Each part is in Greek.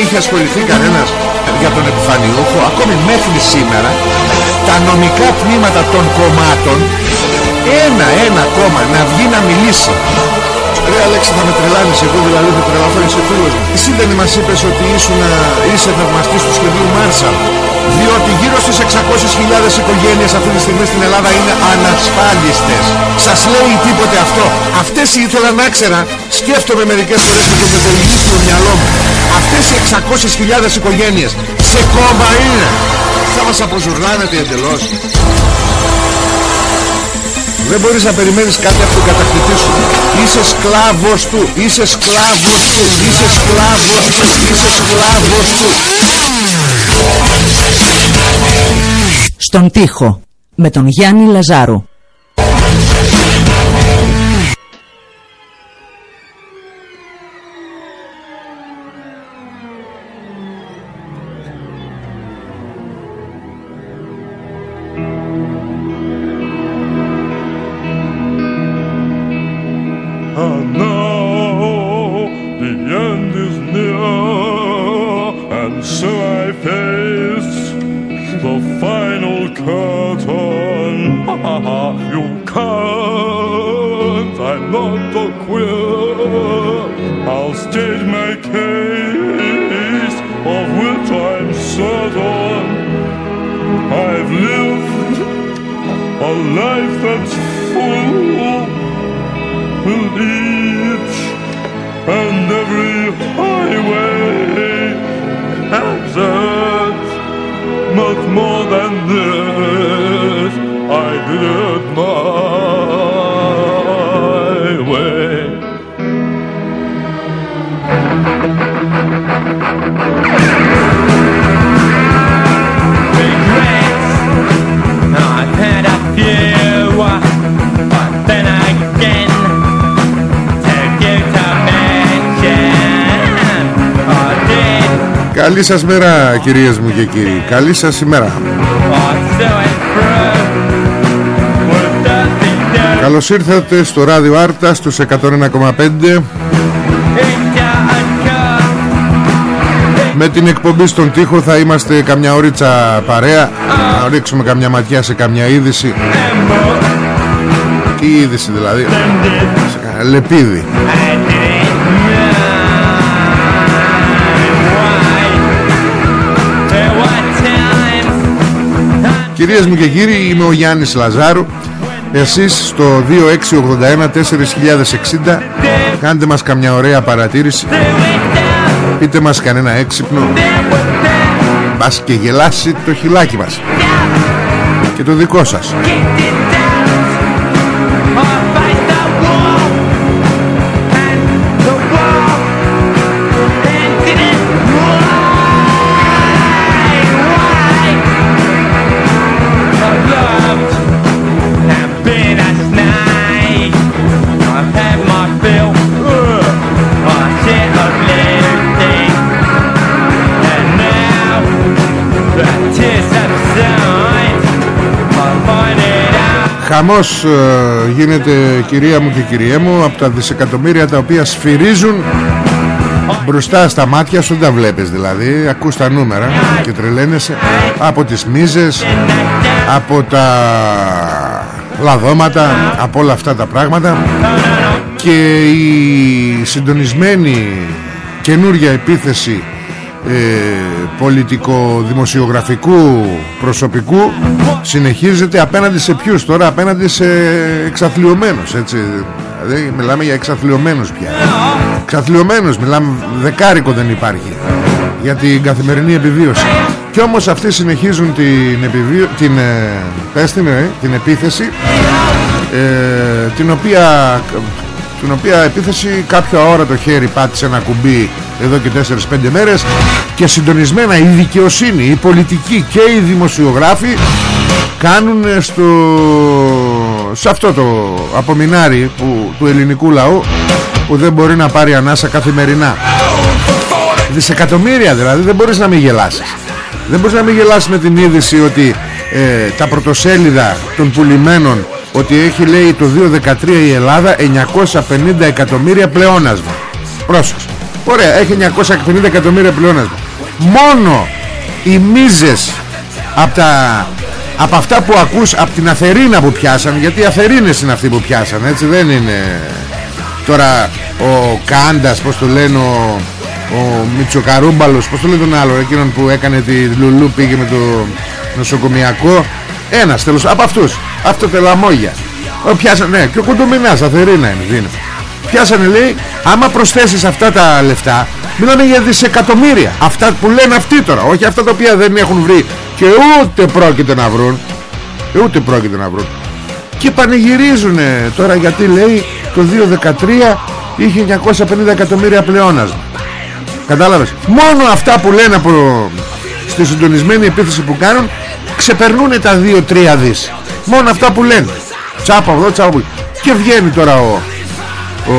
Είχε ασχοληθεί κανένας για τον επιφανιούχο, ακόμη μέχρι σήμερα, τα νομικά τμήματα των κομμάτων, ένα, ένα κόμμα να βγει να μιλήσει. Ρε Αλέξη θα με τρελάνεις εγώ δηλαδή θα τρελαθώ είσαι φίλος μου. Εσύ δεν μας είπες ότι ήσουν, είσαι θαυμαστής του σχεδίου Μάρσαλ; Διότι γύρω στις 600.000 οικογένειες αυτή τη στιγμή στην Ελλάδα είναι ανασφάλιστες. Σας λέει τίποτε αυτό. Αυτές ήθελα να ξέρα. Σκέφτομαι μερικές φορές με το μετελγίσιο μυαλό μου Αυτές οι 600.000 οικογένειες Σε κόμμα είναι. Θα μας αποζουρνάνετε εντελώς. Δεν μπορείς να περιμένεις κάτι από τον κατακτητή σου. Είσαι σκλάβος του Είσαι σκλάβος του Είσαι σκλάβος του Είσαι σκλάβος του. Στον τοίχο με τον Γιάννη Λαζάρου σας μέρα κυρίες μου και κύριοι. Καλή σας ημέρα. I saw it through. With the Καλώς ήρθατε στο ράδιο Άρτα στους 101,5 India and Με την εκπομπή στον τοίχο θα είμαστε καμιά ώριτσα παρέα. Να ρίξουμε καμιά ματιά σε καμιά είδηση. Τι είδηση δηλαδή. Σε Κυρίες μου και κύριοι είμαι ο Γιάννης Λαζάρου. Εσείς στο 2681 4060 Κάντε μας καμιά ωραία παρατήρηση. Πείτε μας κανένα έξυπνο. Μπας και γελάσει το χιλάκι μας. Και το δικό σας Χαμός ε, γίνεται κυρία μου και κυριέ μου Από τα δισεκατομμύρια τα οποία σφυρίζουν Μπροστά στα μάτια σου. Δεν τα βλέπεις δηλαδή. Ακούς τα νούμερα και τρελαίνεσαι. Από τις μίζες Από τα λαδώματα Από όλα αυτά τα πράγματα. Και η συντονισμένη καινούργια επίθεση ε, πολιτικο-δημοσιογραφικού προσωπικού συνεχίζεται απέναντι σε ποιους τώρα απέναντι σε εξαθλιωμένους έτσι. Δηλαδή μιλάμε για εξαθλιωμένους πια. Εξαθλιωμένους μιλάμε δεκάρικο δεν υπάρχει για την καθημερινή επιβίωση. Και όμως αυτοί συνεχίζουν την, επιβίω... την, ε, την επίθεση ε, την οποία την οποία επίθεση κάποια ώρα το χέρι πάτησε ένα κουμπί εδώ και 4-5 μέρες και συντονισμένα η δικαιοσύνη, η πολιτική και οι δημοσιογράφοι κάνουν στο, σε αυτό το απομεινάρι που, του ελληνικού λαού που δεν μπορεί να πάρει ανάσα καθημερινά. Δισεκατομμύρια δηλαδή δεν μπορείς να μην γελάσεις. Δεν μπορείς να μην γελάσεις με την είδηση ότι ε, τα πρωτοσέλιδα των πουλημένων ότι έχει λέει το 2013 η Ελλάδα 950 εκατομμύρια πλεόνασμα. Πρόσεξε ωραία έχει 950 εκατομμύρια πλεόνασμα. Μόνο οι μίζες από, τα, από αυτά που ακούς από την Αθερίνα που πιάσαν γιατί οι Αθερίνες είναι αυτοί που πιάσαν έτσι δεν είναι. Τώρα ο Κάντας πως το λένε ο, ο Μητσοκαρούμπαλος πως το λένε τον άλλο εκείνον που έκανε τη Λουλού πήγε με το νοσοκομιακό. Ένας τέλος από αυτούς. Αυτό τελαμόγια Πιάσανε ναι και ο Κοντομινάς Αθερίνα είναι δίνει. Πιάσανε λέει Άμα προσθέσεις αυτά τα λεφτά Μιλάμε για δισεκατομμύρια. Αυτά που λένε αυτοί τώρα Όχι αυτά τα οποία δεν έχουν βρει Και ούτε πρόκειται να βρουν. Ούτε πρόκειται να βρουν. Και πανηγυρίζουν τώρα γιατί λέει Το 2013 είχε 950 εκατομμύρια πλεόνασμα. Κατάλαβες; Μόνο αυτά που λένε από Στη συντονισμένη επίθεση που κάνουν ξεπερνούν τα 2-3 δις. Μόνο αυτά που λένε. Τσάπα εδώ τσάπα και βγαίνει τώρα ο, ο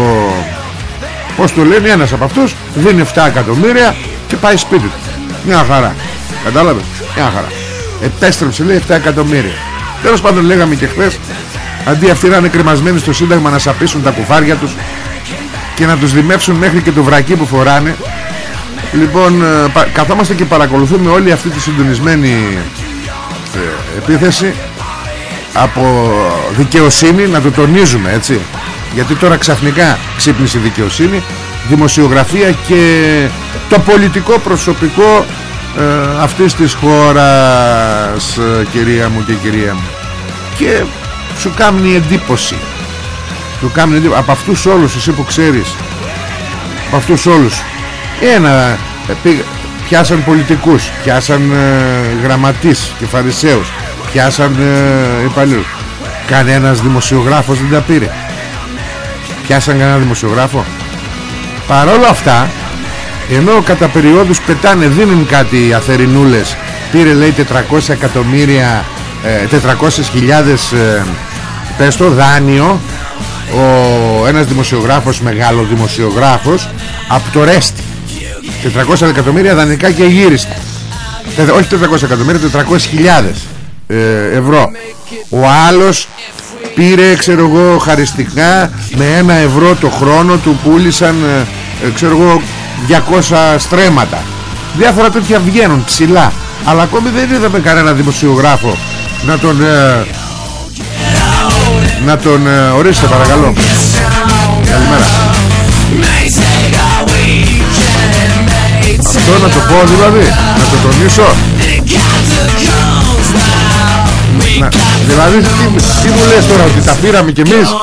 πως το λένε ένας από αυτούς δίνει 7 εκατομμύρια και πάει σπίτι του. Μια χαρά. Κατάλαβες; Μια χαρά. Επέστρεψε λέει 7 εκατομμύρια. Τέλος πάντων λέγαμε και χθες αντί αυτοί να είναι κρεμασμένοι στο σύνταγμα να σαπίσουν τα κουφάρια τους και να τους δημεύσουν μέχρι και το βρακί που φοράνε λοιπόν ε, καθόμαστε και παρακολουθούμε όλη αυτή τη συντονισμένη επίθεση από δικαιοσύνη να το τονίζουμε έτσι γιατί τώρα ξαφνικά ξύπνησε η δικαιοσύνη δημοσιογραφία και το πολιτικό προσωπικό ε, αυτής της χώρας ε, κυρία μου και κυρία μου. Και σου κάνει εντύπωση. Σου κάνει εντύπωση από αυτούς όλους εσύ που ξέρεις. Από αυτούς όλους. Ένα ε, πιάσαν πολιτικούς πιάσαν ε, γραμματείς και φαρισαίους πιάσαν ε, υπαλλήλους. Κανένας δημοσιογράφος δεν τα πήρε πιάσαν κανένα δημοσιογράφο. Παρόλα αυτά ενώ κατά περιόδους πετάνε δίνουν κάτι αθερινούλες πήρε λέει 400 εκατομμύρια ε, 400 χιλιάδες ε, πες το δάνειο ο, ένας δημοσιογράφος μεγάλος δημοσιογράφος από το Ρέστι 400 εκατομμύρια δανεικά και γύριστα όχι 400 εκατομμύρια 400 χιλιάδες ε, ευρώ. Ο άλλος πήρε ξέρω εγώ χαριστικά με ένα ευρώ το χρόνο του πούλησαν ε, ε ξέρω εγώ 200 στρέμματα. Διάφορα τέτοια βγαίνουν ψηλά. Αλλά ακόμη δεν είδαμε κανένα δημοσιογράφο να τον ε, να τον ε, ορίστε παρακαλώ. Καλημέρα. Αυτό να το πω δηλαδή να το τονίσω να, δηλαδή τι, τι μου λες τώρα ότι τα πήραμε κι εμείς;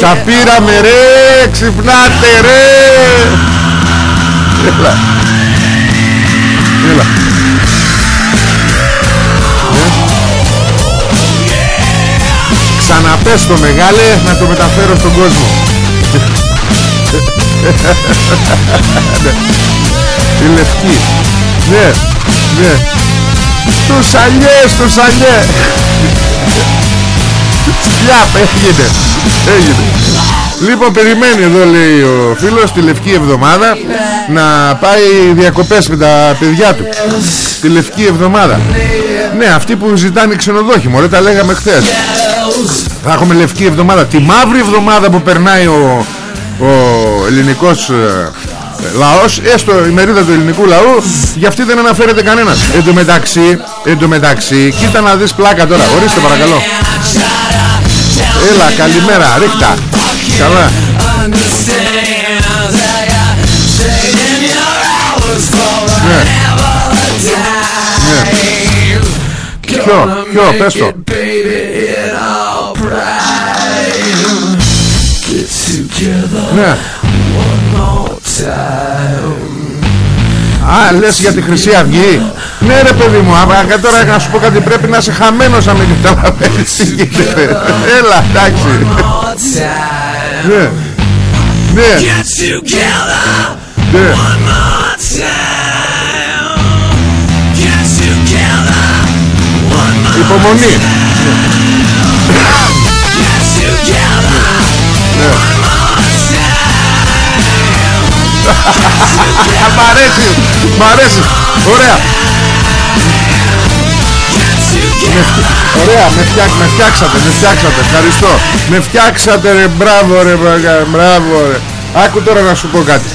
Τα πήραμε ρε Ξυπνάτε ρε! Έλα. Έλα. Ξαναπες το μεγάλε να το μεταφέρω στον κόσμο. Η λευκή. Ναι Ναι στο σαλιέ, στο σαλιέ Σκλιάπ, έγινε. Έγινε. Λοιπόν περιμένει εδώ λέει ο φίλος Τη Λευκή Εβδομάδα Να πάει διακοπές με τα παιδιά του. Τη Λευκή Εβδομάδα. Ναι αυτοί που ζητάνε ξενοδόχη Μωρέ τα λέγαμε χθες. Θα έχουμε Λευκή Εβδομάδα. Τη μαύρη εβδομάδα που περνάει ο, ο ελληνικός ε, λαός έστω η μερίδα του ελληνικού λαού για αυτή δεν αναφέρεται κανένας. Εν τω μεταξύ, εν τω μεταξύ κοίτα να δεις πλάκα τώρα. Ορίστε παρακαλώ. Έλα καλημέρα ρίχτα. Καλά. Ναι. Ναι. Ποιο, ποιο, πες το. Ναι Α, λες για τη Χρυσή Αυγή. Ναι ρε παιδί μου α, Τώρα να σου πω κάτι πρέπει να είσαι χαμένος Αν δεν καταλαβαίνεις τι γίνεται. Έλα εντάξει. Ναι. Ναι. Ναι. Υπομονή Μ' αρέσει. Μ' αρέσει. Ωραία. Ωραία, με, φτιάξ, με φτιάξατε, με φτιάξατε, ευχαριστώ. Με φτιάξατε ρε, μπράβο ρε, μπράβο ρε. Άκου τώρα να σου πω κάτι.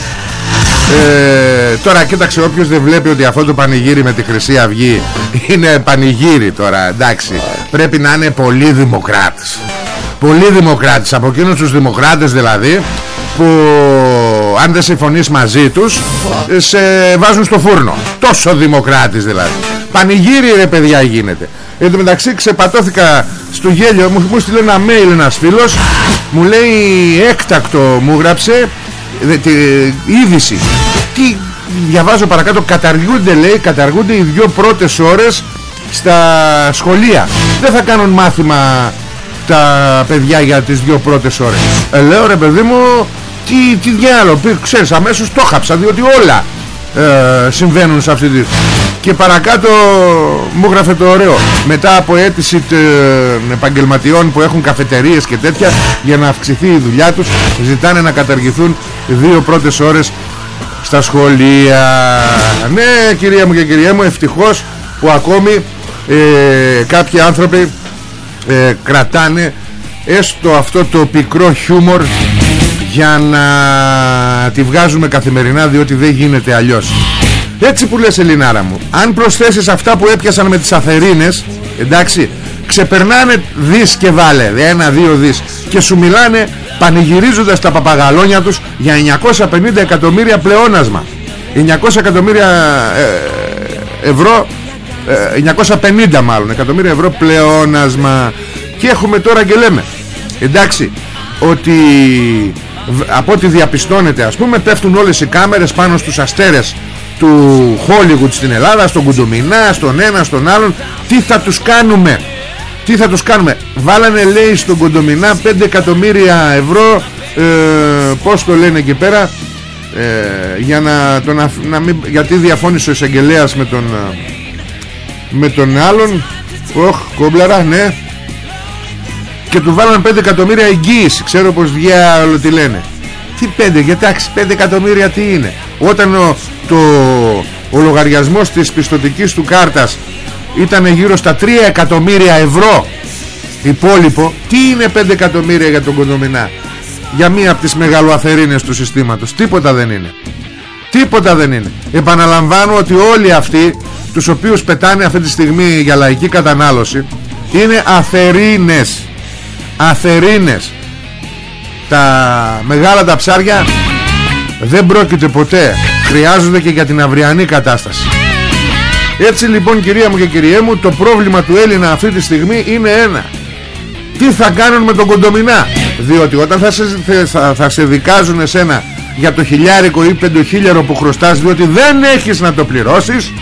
Ε, τώρα κοίταξε όποιος δεν βλέπει ότι αυτό το πανηγύρι με τη Χρυσή Αυγή είναι πανηγύρι τώρα εντάξει. Πρέπει να είναι πολύ δημοκράτης. Πολύ δημοκράτης. Από εκείνους τους δημοκράτες δηλαδή που αν δεν συμφωνείς μαζί τους σε βάζουν στο φούρνο. Τόσο δημοκράτης δηλαδή. Πανηγύρι ρε παιδιά γίνεται. Εν τω μεταξύ ξεπατώθηκα στο γέλιο. Μου, μου στείλε ένα mail ένας φίλος. Μου λέει έκτακτο μου γράψε τη είδηση τι διαβάζω παρακάτω καταργούνται λέει καταργούνται οι δυο πρώτες ώρες στα σχολεία δεν θα κάνουν μάθημα τα παιδιά για τις δυο πρώτες ώρες. Ε, λέω ρε παιδί μου τι, τι διάλογο ξέρεις αμέσως το χάψα διότι όλα ε, συμβαίνουν σε αυτή τη και παρακάτω μου γράφε το ωραίο. Μετά από αίτηση των επαγγελματιών που έχουν καφετερίες και τέτοια για να αυξηθεί η δουλειά τους ζητάνε να καταργηθούν δύο πρώτες ώρες στα σχολεία. Ναι κυρία μου και κυρία μου ευτυχώς που ακόμη ε, κάποιοι άνθρωποι ε, κρατάνε έστω αυτό το πικρό χιούμορ για να τη βγάζουμε καθημερινά διότι δεν γίνεται αλλιώς. Έτσι που λες Ελληνάρα μου αν προσθέσεις αυτά που έπιασαν με τις αφαιρίνες εντάξει ξεπερνάνε δις και βάλε ένα-δύο δις και σου μιλάνε πανηγυρίζοντας τα παπαγαλόνια τους για 950 εκατομμύρια πλεόνασμα. 900 εκατομμύρια ε, ευρώ 950 ε, μάλλον εκατομμύρια ευρώ πλεόνασμα. Και έχουμε τώρα και λέμε εντάξει ότι από ό,τι διαπιστώνεται ας πούμε πέφτουν όλες οι κάμερες πάνω στους αστέρες του Hollywood στην Ελλάδα στον Κουντομινά, στον ένα, στον άλλον. Τι θα τους κάνουμε; Τι θα τους κάνουμε; Βάλανε λέει στον Κοντομινά 5 εκατομμύρια ευρώ ε, πως το λένε εκεί πέρα ε, για να, τον, να μην, γιατί διαφώνησε ο εισαγγελέας με τον ε, με τον άλλον. Οχ κόμπλαρα ναι και του βάλανε 5 εκατομμύρια εγγύηση. Ξέρω πως διάλο τι λένε. Τι 5 γιατί 5 εκατομμύρια τι είναι. Όταν ο, το, ο λογαριασμός της πιστοτικής του κάρτας ήταν γύρω στα 3 εκατομμύρια ευρώ υπόλοιπο τι είναι 5 εκατομμύρια για τον Κοντομινά; Για μία από τις μεγαλοαθερίνες του συστήματος. Τίποτα δεν είναι. Τίποτα δεν είναι. Επαναλαμβάνω ότι όλοι αυτοί τους οποίους πετάνε αυτή τη στιγμή για λαϊκή κατανάλωση είναι αθερίνες αθερίνες. Τα μεγάλα τα ψάρια δεν πρόκειται ποτέ. Χρειάζονται και για την αυριανή κατάσταση. Έτσι λοιπόν κυρία μου και κυριέ μου το πρόβλημα του Έλληνα αυτή τη στιγμή είναι ένα. Τι θα κάνουν με τον κοντομινά; Διότι όταν θα σε, θα, θα σε δικάζουν εσένα για το χιλιάρικο ή πεντοχίλιαρο που χρωστάς διότι δεν έχεις να το πληρώσεις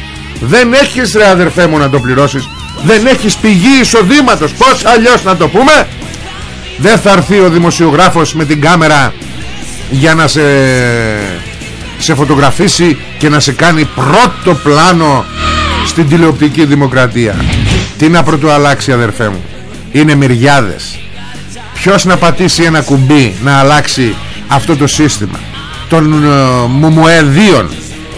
δεν έχεις ρε αδερφέ μου να το πληρώσεις δεν έχεις πηγή εισοδήματος. Πως αλλιώς να το πούμε; Δεν θα έρθει ο δημοσιογράφος με την κάμερα για να σε, σε φωτογραφίσει και να σε κάνει πρώτο πλάνο στην τηλεοπτική δημοκρατία. Τι να πρωτοαλλάξει αδερφέ μου. Είναι μυριάδες. Ποιος να πατήσει ένα κουμπί να αλλάξει αυτό το σύστημα; Των uh, μουμουεδίων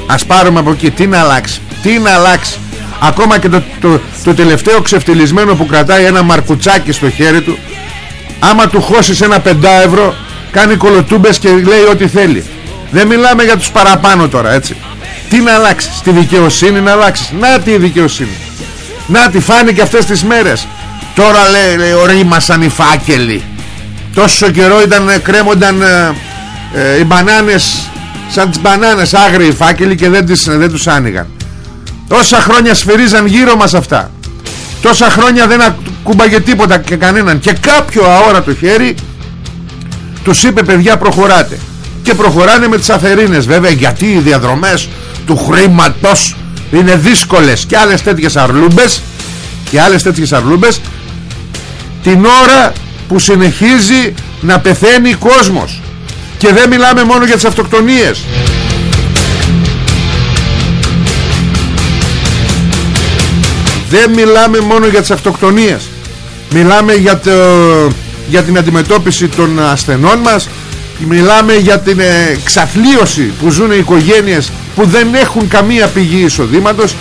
ας πάρουμε από εκεί. Τι να αλλάξει τι να αλλάξει. Ακόμα και το, το, το τελευταίο ξεφτυλισμένο που κρατάει ένα μαρκουτσάκι στο χέρι του άμα του χώσεις ένα πεντάευρο κάνει κολοτούμπες και λέει ό,τι θέλει. Δεν μιλάμε για τους παραπάνω τώρα έτσι. Τι να αλλάξεις τη δικαιοσύνη να αλλάξεις. Να τη δικαιοσύνη. Να τη φάνηκε αυτές τις μέρες. Τώρα λέει, λέει ορίμασαν οι φάκελοι. Τόσο καιρό ήταν κρέμονταν ε, ε, οι μπανάνες σαν τις μπανάνες άγριοι φάκελοι και δεν, τις, δεν τους άνοιγαν. Τόσα χρόνια σφυρίζαν γύρω μας αυτά τόσα χρόνια δεν ακούμπαγε τίποτα και κανέναν. Και κάποιο αόρατο χέρι τους είπε παιδιά προχωράτε και προχωράνε με τις αφαιρίνες βέβαια γιατί οι διαδρομές του χρήματος είναι δύσκολες. Και άλλες τέτοιες αρλούμπες και άλλες τέτοιες αρλούμπες την ώρα που συνεχίζει να πεθαίνει κόσμος. Και δεν μιλάμε μόνο για τις αυτοκτονίες δεν μιλάμε μόνο για τις αυτοκτονίες. Μιλάμε για, το, για την αντιμετώπιση των ασθενών μας. Μιλάμε για την εξαθλίωση που ζουν οι οικογένειες που δεν έχουν καμία πηγή εισοδήματος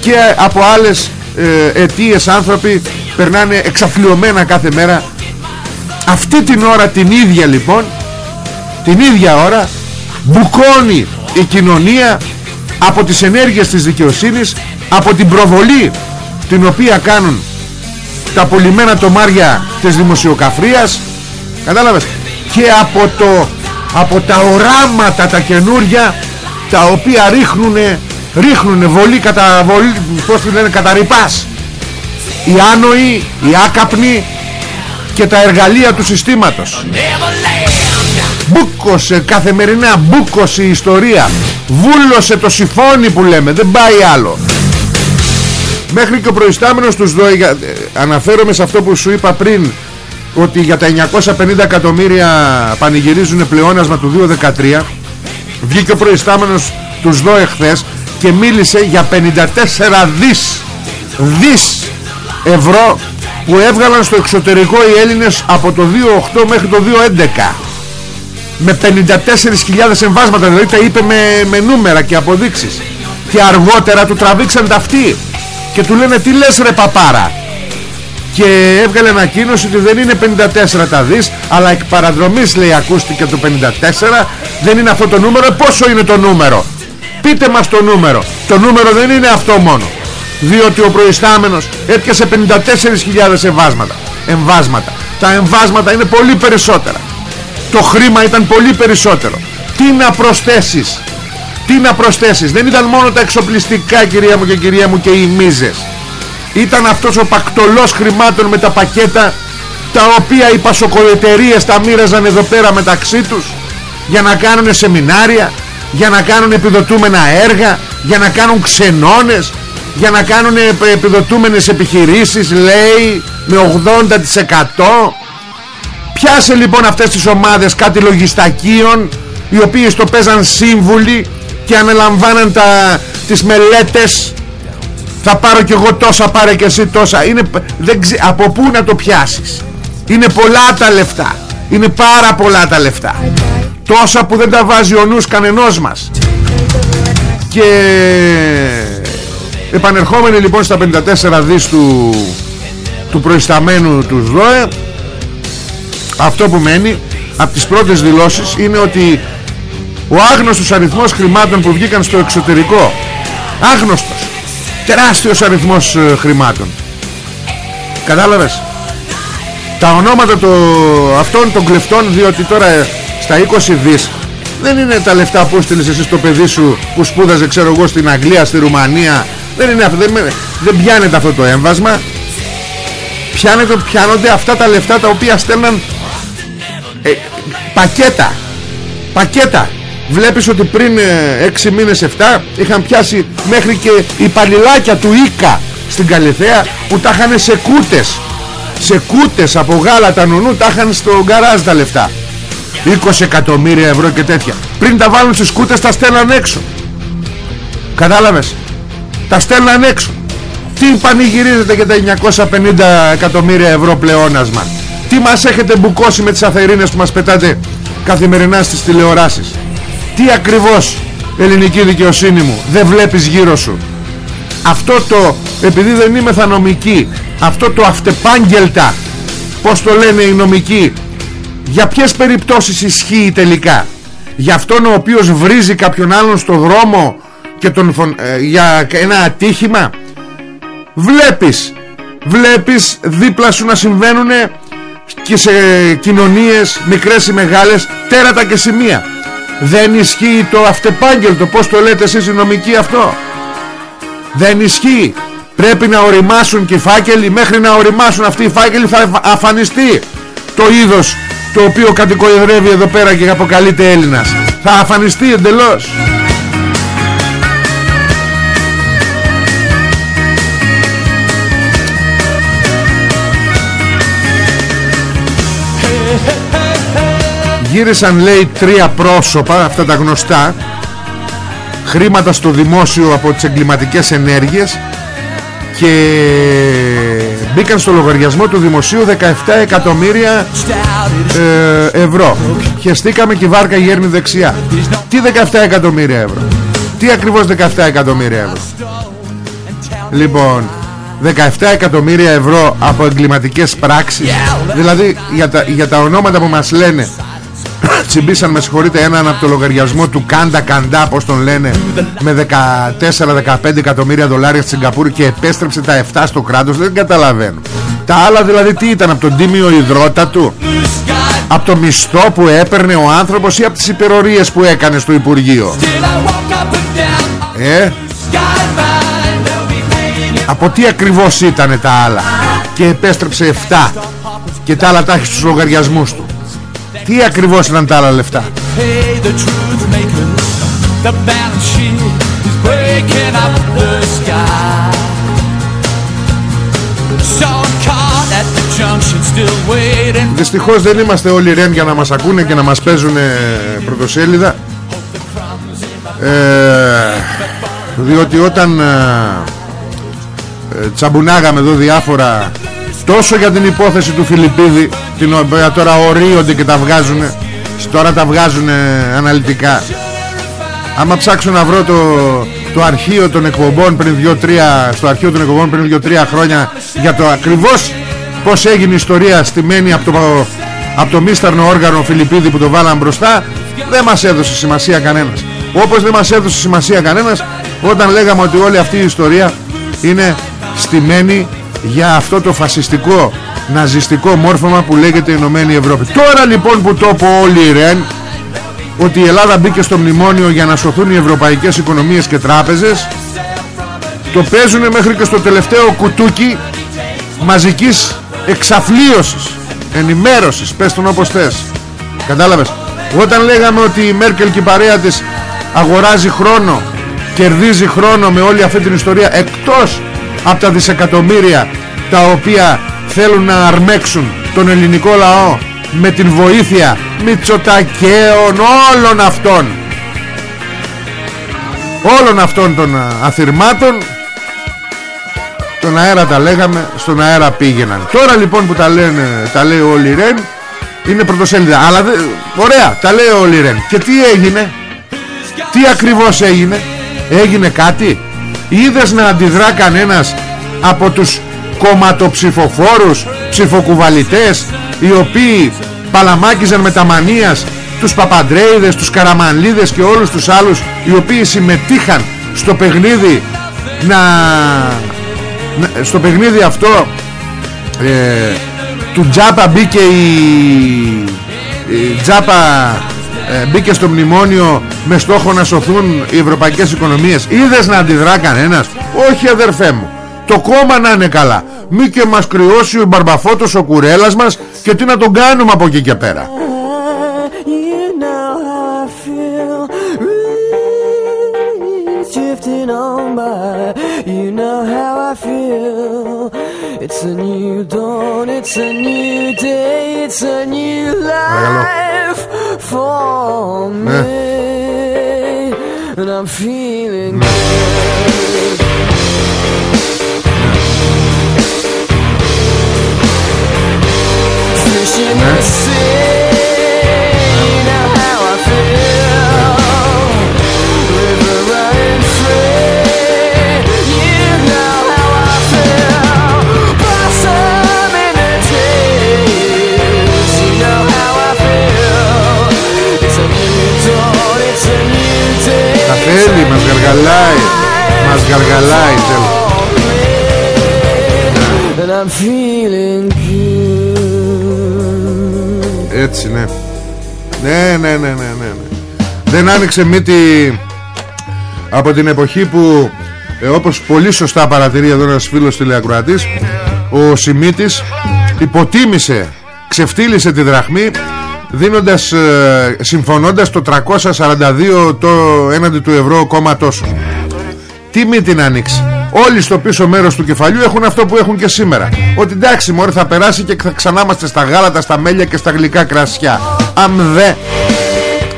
και από άλλες ε, αιτίες άνθρωποι περνάνε εξαθλιωμένα κάθε μέρα. Αυτή την ώρα την ίδια λοιπόν την ίδια ώρα μπουκώνει η κοινωνία από τις ενέργειες της δικαιοσύνης από την προβολή την οποία κάνουν τα πολυμένα τομάρια της δημοσιοκαφρίας. Κατάλαβες; Και από, το, από τα οράματα τα καινούρια τα οποία ρίχνουνε ρίχνουνε βολή κατά βολή πώς τη λένε κατά ρηπάς οι άνοιοι, οι άκαπνοι και τα εργαλεία του συστήματος. Μπούκωσε καθημερινά μπούκωσε η ιστορία. Βούλωσε το συμφώνι που λέμε δεν πάει άλλο μέχρι και ο προϊστάμενος τους ΔΟΕ ε, αναφέρομαι σε αυτό που σου είπα πριν ότι για τα 950 εκατομμύρια πανηγυρίζουν πλεόνασμα του 2013 βγήκε ο προϊστάμενος τους ΔΟΕ χθες και μίλησε για 54 δις δις ευρώ που έβγαλαν στο εξωτερικό οι Έλληνες από το 2008 μέχρι το 2011 με 54.000 εμβάσματα δηλαδή τα είπε με, με νούμερα και αποδείξεις. Και αργότερα του τραβήξαν τα αυτοί και του λένε τι λες ρε παπάρα; Και έβγαλε ανακοίνωση ότι δεν είναι 54 τα δις αλλά εκ παραδρομής λέει ακούστηκε το 54 δεν είναι αυτό το νούμερο. Πόσο είναι το νούμερο; Πείτε μας το νούμερο. Το νούμερο δεν είναι αυτό μόνο. Διότι ο προϊστάμενος έπιασε 54.000 εμβάσματα. Εμβάσματα. Τα εμβάσματα είναι πολύ περισσότερα. Το χρήμα ήταν πολύ περισσότερο. Τι να προσθέσεις; Τι να προσθέσεις. Δεν ήταν μόνο τα εξοπλιστικά κυρία μου και κυρία μου και οι μίζες. Ήταν αυτός ο πακτολός χρημάτων με τα πακέτα τα οποία οι πασοκοετερίες τα μοίραζαν εδώ πέρα μεταξύ τους για να κάνουν σεμινάρια για να κάνουν επιδοτούμενα έργα για να κάνουν ξενώνες για να κάνουν επιδοτούμενες επιχειρήσεις λέει με 80% πιάσε λοιπόν αυτές τις ομάδες κάτι λογιστακίων οι οποίες το παίζαν σύμβουλοι και ανελαμβάναν τα, τις μελέτες. Θα πάρω κι εγώ τόσα πάρε και εσύ τόσα. Είναι, δεν από πού να το πιάσεις; Είναι πολλά τα λεφτά. Είναι πάρα πολλά τα λεφτά. Τόσα που δεν τα βάζει ο νους κανενός μας. Και επανερχόμενοι λοιπόν στα 54 δις του, του προϊσταμένου του ΔΟΕ αυτό που μένει από τις πρώτες δηλώσεις είναι ότι ο άγνωστος αριθμός χρημάτων που βγήκαν στο εξωτερικό. Άγνωστος. Τεράστιος αριθμός ε, χρημάτων. Κατάλαβες; Τα ονόματα το, αυτών των κλεφτών διότι τώρα ε, στα 20 δις δεν είναι τα λεφτά που έστειλες εσύ στο παιδί σου που σπούδαζε ξέρω εγώ στην Αγγλία, στη Ρουμανία. Δεν είναι αυτό, δεν, δεν πιάνεται αυτό το έμβασμα. Πιάνεται, πιάνονται αυτά τα λεφτά τα οποία στέλναν ε, πακέτα. Πακέτα Βλέπεις ότι πριν 6 ε, μήνες 7 είχαν πιάσει μέχρι και οι παλιλάκια του Ίκα στην Καλυθέα που τα είχαν σε κούτες. Σε κούτες από γάλατα νουνού τα είχαν στο γκαράζ τα λεφτά. 20 εκατομμύρια ευρώ και τέτοια. Πριν τα βάλουν στις κούτες τα στέλναν έξω. Κατάλαβες; Τα στέλναν έξω. Τι πανηγυρίζετε για τα 950 εκατομμύρια ευρώ πλεόνασμα; Τι μας έχετε μπουκώσει με τις αφαιρίνες που μας πετάτε καθημερινά στις τηλεοράσεις; Τι ακριβώς ελληνική δικαιοσύνη μου δεν βλέπεις γύρω σου. Αυτό το επειδή δεν είμαι θα νομική αυτό το αυτεπάγγελτα πως το λένε οι νομικοί για ποιες περιπτώσεις ισχύει τελικά; Για αυτόν ο οποίος βρίζει κάποιον άλλον στο δρόμο και τον, ε, για ένα ατύχημα; Βλέπεις βλέπεις δίπλα σου να συμβαίνουν και σε κοινωνίες μικρές ή μεγάλες τέρατα και σημεία δεν ισχύει το αυτεπάγγελτο. Πως το λέτε εσείς οι νομικοί αυτό; Δεν ισχύει. Πρέπει να οριμάσουν και οι φάκελοι. Μέχρι να οριμάσουν αυτοί οι φάκελοι θα αφανιστεί Το είδος το οποίο κατοικοεδρεύει εδώ πέρα και αποκαλείται Έλληνας. Θα αφανιστεί εντελώς Γύρισαν λέει τρία πρόσωπα Αυτά τα γνωστά Χρήματα στο δημόσιο από τις εγκληματικές ενέργειες Και μπήκαν στο λογαριασμό του δημοσίου 17 εκατομμύρια ε, ευρώ. Χεστήκαμε και η βάρκα γέρνει δεξιά. Τι 17 εκατομμύρια ευρώ; Τι ακριβώς 17 εκατομμύρια ευρώ; Λοιπόν 17 εκατομμύρια ευρώ από εγκληματικές πράξεις. Δηλαδή για τα, για τα ονόματα που μας λένε Τσιμπήσαν με συγχωρείτε έναν από το λογαριασμό του Κάντα Καντά Πώς τον λένε Με 14-15 εκατομμύρια δολάρια στη Σιγκαπούρη Και επέστρεψε τα 7 στο κράτος. Δεν καταλαβαίνω. Τα άλλα δηλαδή τι ήταν Από τον τίμιο υδρότα του; Από το μισθό που έπαιρνε ο άνθρωπος Ή από τις υπερορίες που έκανε στο Υπουργείο; Ε; Από τι ακριβώς ήταν τα άλλα; Και επέστρεψε 7 Και τα άλλα τα έχει στους λογαριασμούς του τι ακριβώς ήταν τα άλλα λεφτά; Δυστυχώς δεν είμαστε όλοι ρεν για να μας ακούνε και να μας παίζουν πρωτοσέλιδα. Ε, διότι όταν ε, ε, τσαμπουνάγαμε εδώ διάφορα τόσο για την υπόθεση του Φιλιππίδη την οποία τώρα ορίονται και τα βγάζουν τώρα τα βγάζουν αναλυτικά. Άμα ψάξω να βρω το, το αρχείο των εκπομπών πριν 2-3 στο αρχείο των εκπομπών πριν 2-3 χρόνια για το ακριβώς πως έγινε η ιστορία στημένη από το, από το μίσταρνο όργανο Φιλιππίδη που το βάλαν μπροστά δεν μας έδωσε σημασία κανένας. Όπως δεν μας έδωσε σημασία κανένας όταν λέγαμε ότι όλη αυτή η ιστορία είναι στημένη για αυτό το φασιστικό ναζιστικό μόρφωμα που λέγεται Ηνωμένη Ευρώπη. Τώρα λοιπόν που το πω όλοι ρεν ότι η Ελλάδα μπήκε στο μνημόνιο για να σωθούν οι ευρωπαϊκές οικονομίες και τράπεζες το παίζουν μέχρι και στο τελευταίο κουτούκι μαζικής εξαφλίωσης ενημέρωσης. Πες τον όπως θες. Κατάλαβες; Όταν λέγαμε ότι η Μέρκελ και η παρέα της αγοράζει χρόνο κερδίζει χρόνο με όλη αυτή την ιστορία εκτός από τα δισεκατομμύρια τα οποία θέλουν να αρμέξουν τον ελληνικό λαό με την βοήθεια Μητσοτακέων όλων αυτών. Όλων αυτών των αθυρμάτων. Τον αέρα τα λέγαμε στον αέρα πήγαιναν. Τώρα λοιπόν που τα, λένε, τα λέει ο Λιρέν είναι πρωτοσέλιδα. Αλλά δε, ωραία τα λέει ο Λιρέν και τι έγινε; Τι ακριβώς έγινε; Έγινε κάτι; Είδες να αντιδρά κανένας από τους κομματοψηφοφόρους ψηφοκουβαλιτές οι οποίοι παλαμάκιζαν με τα μανίας τους Παπαντρέιδες, τους Καραμανλίδες και όλους τους άλλους οι οποίοι συμμετείχαν στο παιχνίδι να, στο παιχνίδι αυτό ε, του Τζάπα μπήκε η, η Τζάπα ε, μπήκε στο μνημόνιο με στόχο να σωθούν οι ευρωπαϊκές οικονομίες. Είδες να αντιδρά κανένας; Όχι αδερφέ μου το κόμμα να είναι καλά. Μη και μας κρυώσει ο μπαρμπαφώτος ο κουρέλας μας και τι να τον κάνουμε από εκεί και πέρα. It's a new θέλει, μας γαργαλάει Μας γαργαλάει Έτσι ναι. Ναι ναι ναι ναι ναι Δεν άνοιξε μύτη Από την εποχή που ε, Όπως πολύ σωστά παρατηρεί εδώ ένας φίλος τηλεακροατής Ο Σιμίτης Υποτίμησε Ξεφτύλισε τη δραχμή δίνοντας ε, συμφωνώντας το 342 το έναντι του ευρώ κόμμα τόσο τι μη την ανοίξει; Όλοι στο πίσω μέρος του κεφαλιού έχουν αυτό που έχουν και σήμερα. Ότι εντάξει μωρέ θα περάσει και θα ξανά είμαστε στα γάλατα στα μέλια και στα γλυκά κρασιά. Αμ δε.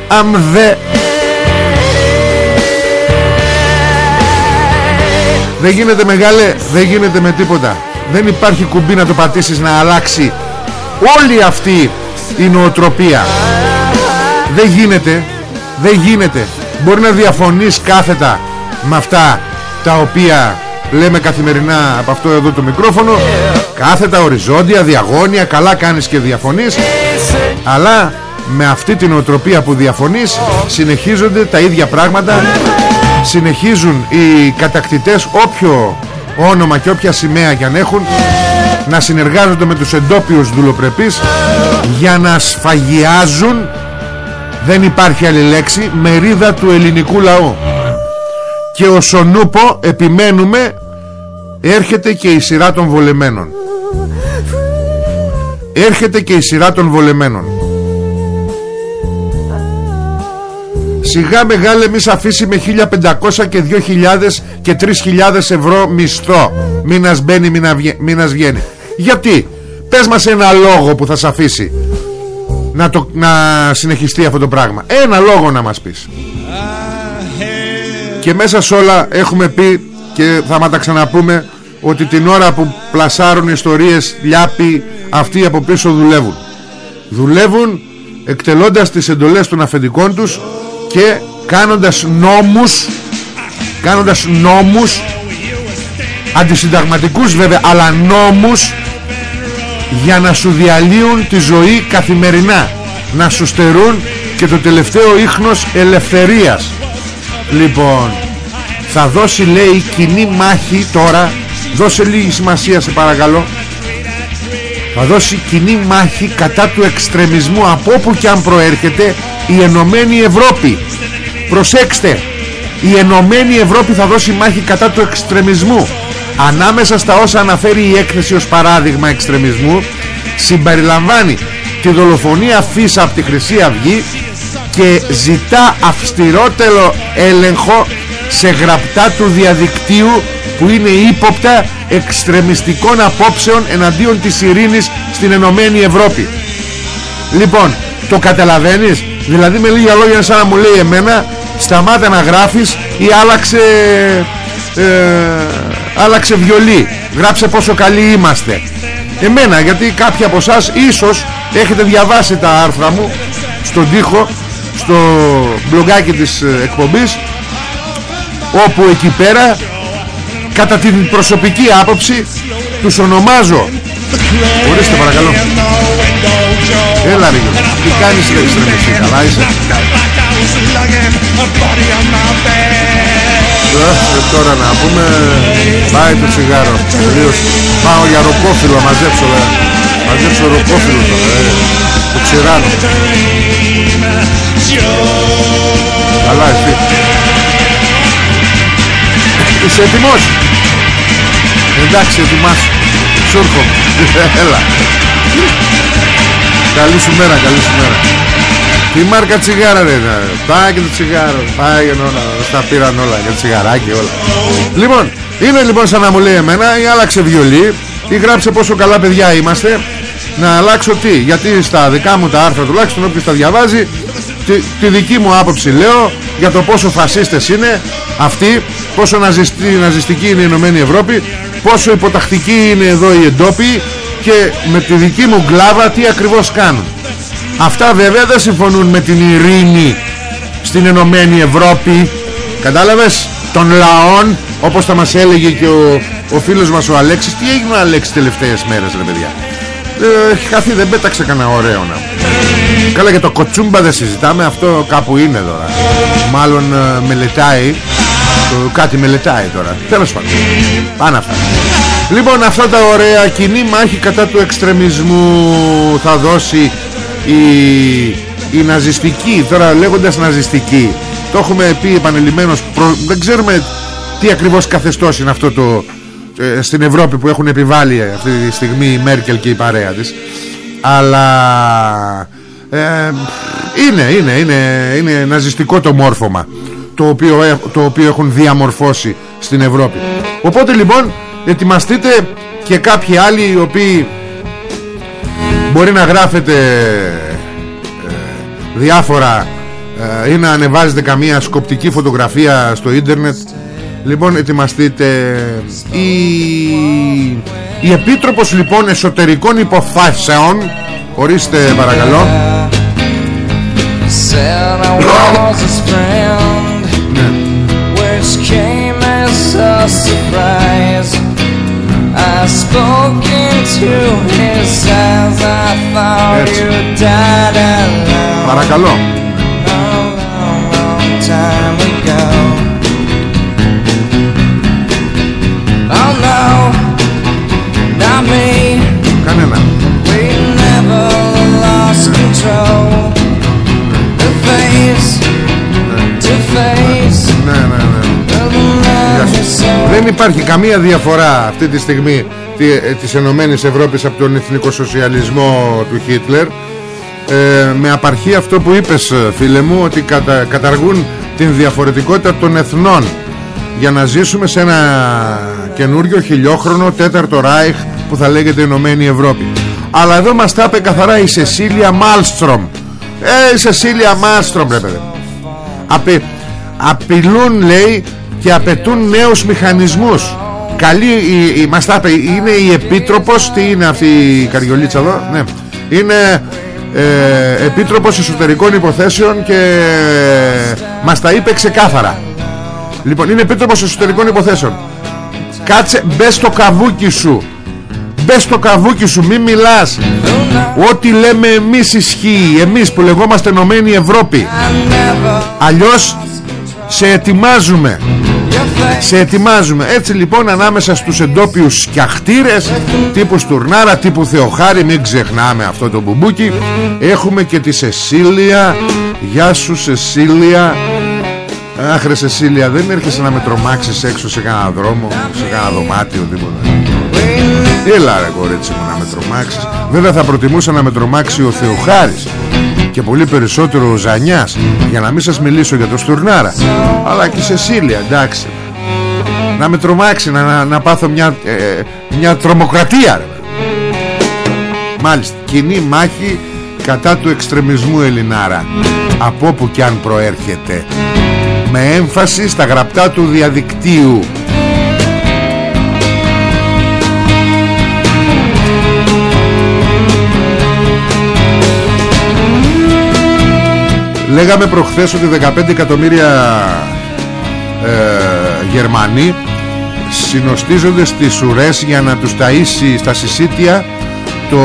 Αμ δε. Δεν γίνεται μεγάλε δεν γίνεται με τίποτα. Δεν υπάρχει κουμπί να το πατήσεις να αλλάξει όλη αυτή η νοοτροπία. Δεν γίνεται δεν γίνεται. Μπορεί να διαφωνείς κάθετα με αυτά τα οποία λέμε καθημερινά από αυτό εδώ το μικρόφωνο. Κάθετα, οριζόντια, διαγώνια καλά κάνεις και διαφωνείς. Αλλά με αυτή την οτροπία που διαφωνείς συνεχίζονται τα ίδια πράγματα. Συνεχίζουν οι κατακτητές όποιο όνομα και όποια σημαία για να έχουν να συνεργάζονται με τους εντόπιους δουλοπρεπείς για να σφαγιάζουν. Δεν υπάρχει άλλη λέξη μερίδα του ελληνικού λαού και όσον ούπο επιμένουμε έρχεται και η σειρά των βολεμένων. Έρχεται και η σειρά των βολεμένων. Σιγά μεγάλε μη αφήσει με 1500 και 2000 και 3000 ευρώ μισθό. Μήνας μπαίνει μήνας βγαίνει. Γιατί; Πες μας ένα λόγο που θα σε αφήσει να, το, να συνεχιστεί αυτό το πράγμα. Ένα λόγο να μας πεις Και μέσα σε όλα έχουμε πει Και θα μα τα ξαναπούμε Ότι την ώρα που πλασάρουν ιστορίες Λιάπη αυτοί από πίσω δουλεύουν. Δουλεύουν εκτελώντας τις εντολές των αφεντικών τους και κάνοντας νόμους κάνοντας νόμους αντισυνταγματικούς βέβαια αλλά νόμους για να σου διαλύουν τη ζωή καθημερινά να σου στερούν και το τελευταίο ίχνος ελευθερίας λοιπόν θα δώσει λέει κοινή μάχη τώρα. Δώσε λίγη σημασία σε παρακαλώ. Θα δώσει κοινή μάχη κατά του εξτρεμισμού από όπου και αν προέρχεται η Ενωμένη Ευρώπη. Προσέξτε η Ενωμένη Ευρώπη θα δώσει μάχη κατά του εξτρεμισμού. Ανάμεσα στα όσα αναφέρει η έκθεση ως παράδειγμα εξτρεμισμού συμπεριλαμβάνει τη δολοφονία φύσα από τη Χρυσή Αυγή και ζητά αυστηρότερο έλεγχο σε γραπτά του διαδικτύου που είναι ύποπτα εξτρεμιστικών απόψεων εναντίον της ειρήνης στην Ενωμένη Ευρώπη. Λοιπόν το καταλαβαίνεις; Δηλαδή με λίγα λόγια σαν να μου λέει εμένα σταμάτα να γράφεις ή άλλαξε ε, άλλαξε βιολί. Γράψε πόσο καλοί είμαστε. Εμένα γιατί κάποιοι από εσάς ίσως έχετε διαβάσει τα άρθρα μου στον τοίχο στο μπλογκάκι της ε, εκπομπής όπου εκεί πέρα κατά την προσωπική άποψη τους ονομάζω. Ορίστε παρακαλώ. Έλα ρε Τι κάνεις ρε εξτρεμιστή Καλά είσαι. Ε, τώρα να πούμε Πάει το τσιγάρο. Τελείως Πάω για ροκόφυλλο μαζέψω δε. Μαζέψω ροκόφυλλο τώρα ε. Το ξηράνω Καλά εσύ. Είσαι έτοιμος; Εντάξει ετοιμάσου Σου Έλα. Καλή σου μέρα καλή σου μέρα. Τι μάρκα τσιγάρα ρε. Πάει και το τσιγάρο. Πάει και όλα. Στα πήραν όλα Και τσιγαράκι όλα. Λοιπόν είναι λοιπόν σαν να μου λέει εμένα Ή άλλαξε βιολί Ή γράψε πόσο καλά παιδιά είμαστε Να αλλάξω τι Γιατί στα δικά μου τα άρθρα τουλάχιστον όποιος τα διαβάζει τη, τη δική μου άποψη λέω Για το πόσο φασίστες είναι Αυτοί Πόσο ναζιστική, ναζιστική είναι η Ενωμένη Ευρώπη Πόσο υποτακτική είναι εδώ οι εντόπιοι Και με τη δική μου γκλάβα Τι ακριβώς κάνουν. Αυτά βέβαια δεν συμφωνούν με την ειρήνη Στην Ενωμένη Ευρώπη. Κατάλαβες; Των λαών όπως θα μας έλεγε και ο, ο φίλος μας ο Αλέξης. Τι έγινε ο Αλέξης τελευταίες μέρες ρε παιδιά; Ε, Έχει χαθεί δεν πέταξε κανένα ωραίο να. Καλά για το κοτσούμπα δεν συζητάμε Αυτό κάπου είναι τώρα. Μάλλον ε, μελετάει. Το, Κάτι μελετάει τώρα. Τέλος πάντων. Πάνω αυτά. Λοιπόν αυτά τα ωραία κοινή μάχη κατά του εξτρεμισμού Θα δώσει η, η ναζιστική Τώρα λέγοντας ναζιστική. Το έχουμε πει επανελειμμένως Δεν ξέρουμε τι ακριβώς καθεστώς είναι αυτό το ε, στην Ευρώπη που έχουν επιβάλει αυτή τη στιγμή η Μέρκελ και η παρέα της. Αλλά ε, είναι, είναι, είναι, είναι ναζιστικό το μόρφωμα το οποίο, ε, το οποίο έχουν διαμορφώσει στην Ευρώπη. Οπότε λοιπόν ετοιμαστείτε και κάποιοι άλλοι οι οποίοι μπορεί να γράφετε ε, διάφορα ε, ή να ανεβάζετε καμία σκοπτική φωτογραφία στο ίντερνετ λοιπόν ετοιμαστείτε. Η, η Επίτροπος λοιπόν Εσωτερικών Υποθάσεων ορίστε παρακαλώ. Παρακαλώ Κανένα. Ναι, ναι, ναι. Δεν υπάρχει καμία διαφορά αυτή τη στιγμή ε, της Ενωμένης Ευρώπης από τον εθνικοσοσιαλισμό του Χίτλερ. Ε, με απαρχή αυτό που είπες ε, φίλε μου ότι κατα, καταργούν την διαφορετικότητα των εθνών. Για να ζήσουμε σε ένα καινούριο χιλιόχρονο τέταρτο ράιχ που θα λέγεται Ενωμένη Ευρώπη. Αλλά εδώ μας τα είπε καθαρά η Σεσίλια Μάλστρομ. Ε η Σεσίλια Μάλστρομ ρε παιδί Απε, απειλούν λέει και απαιτούν νέους μηχανισμούς. Καλή η, η, μας τα είπε είναι η Επίτροπος τι είναι αυτή η καριολίτσα εδώ; Ναι. είναι ε, Επίτροπος Εσωτερικών Υποθέσεων και μας τα είπε ξεκάθαρα. Λοιπόν είναι Επίτροπος Εσωτερικών Υποθέσεων κάτσε μπες στο καβούκι σου. Μπες στο καβούκι σου μη μιλάς. Ό,τι λέμε εμείς ισχύει. Εμείς που λεγόμαστε Ενωμένη Ευρώπη. Αλλιώς σε ετοιμάζουμε. Σε ετοιμάζουμε. Έτσι λοιπόν ανάμεσα στους εντόπιους σκιαχτήρες τύπου Στουρνάρα, τύπου Θεοχάρη μην ξεχνάμε αυτό το μπουμπούκι έχουμε και τη Σεσίλια. Γεια σου Σεσίλια Άχρε Σεσίλια δεν έρχεσαι να με τρομάξεις έξω σε κανένα δρόμο σε κανένα δωμάτιο τίποτα. Έλα ρε κορίτσι μου να με τρομάξεις. Βέβαια θα προτιμούσα να με τρομάξει ο Θεοχάρης Και πολύ περισσότερο ο Ζανιάς Για να μην σας μιλήσω για το Στουρνάρα. Αλλά και η Σεσίλια εντάξει. Να με τρομάξει Να, να, να πάθω μια, ε, μια τρομοκρατία ρε. Μάλιστα Κοινή μάχη κατά του εξτρεμισμού Ελληνάρα. Από όπου κι αν προέρχεται Με έμφαση στα γραπτά του διαδικτύου Λέγαμε προχθές ότι 15 εκατομμύρια ε, Γερμανοί συνοστίζονται στις ουρές για να τους ταΐσει στα συσίτια το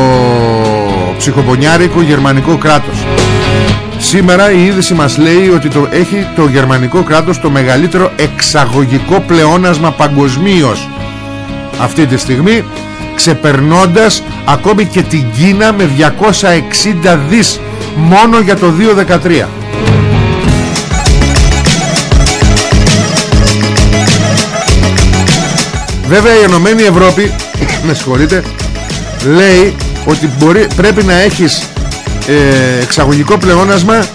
ψυχοπονιάρικο γερμανικό κράτος. Σήμερα η είδηση μας λέει ότι το, έχει το γερμανικό κράτος το μεγαλύτερο εξαγωγικό πλεόνασμα παγκοσμίως. Αυτή τη στιγμή ξεπερνώντας ακόμη και την Κίνα με 260 δις μόνο για το 2013 Βέβαια η Ενωμένη Ευρώπη Με συγχωρείτε Λέει ότι μπορεί, πρέπει να έχεις ε, Εξαγωγικό πλεόνασμα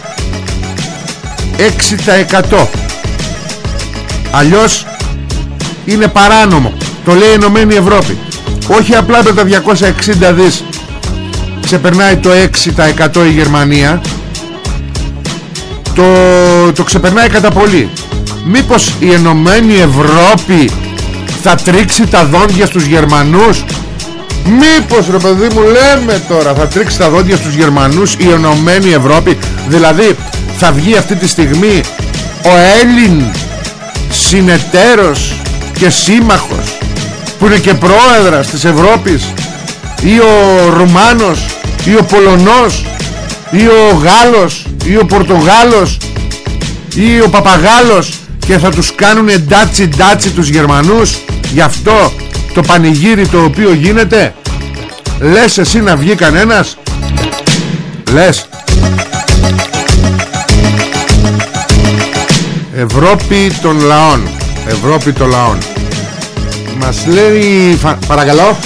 6% Αλλιώς Είναι παράνομο. Το λέει η Ενωμένη Ευρώπη. Όχι απλά με τα 260 δις ξεπερνάει το 6% η Γερμανία το, το ξεπερνάει κατά πολύ. Μήπως η Ενωμένη Ευρώπη θα τρίξει τα δόντια στους Γερμανούς; Μήπως ρε παιδί μου λέμε τώρα θα τρίξει τα δόντια στους Γερμανούς η Ενωμένη Ευρώπη; Δηλαδή θα βγει αυτή τη στιγμή ο Έλλην συνεταίρος και σύμμαχος που είναι και πρόεδρας της Ευρώπης ή ο Ρουμάνος ή ο Πολωνός ή ο Γάλλος ή ο Πορτογάλος ή ο Παπαγάλος και θα τους κάνουν ντάτσι ντάτσι τους Γερμανούς; Γι' αυτό το πανηγύρι το οποίο γίνεται λες εσύ να βγει κανένας; Λες. Ευρώπη των λαών. Ευρώπη των λαών. Μας λέει Παρακαλώ.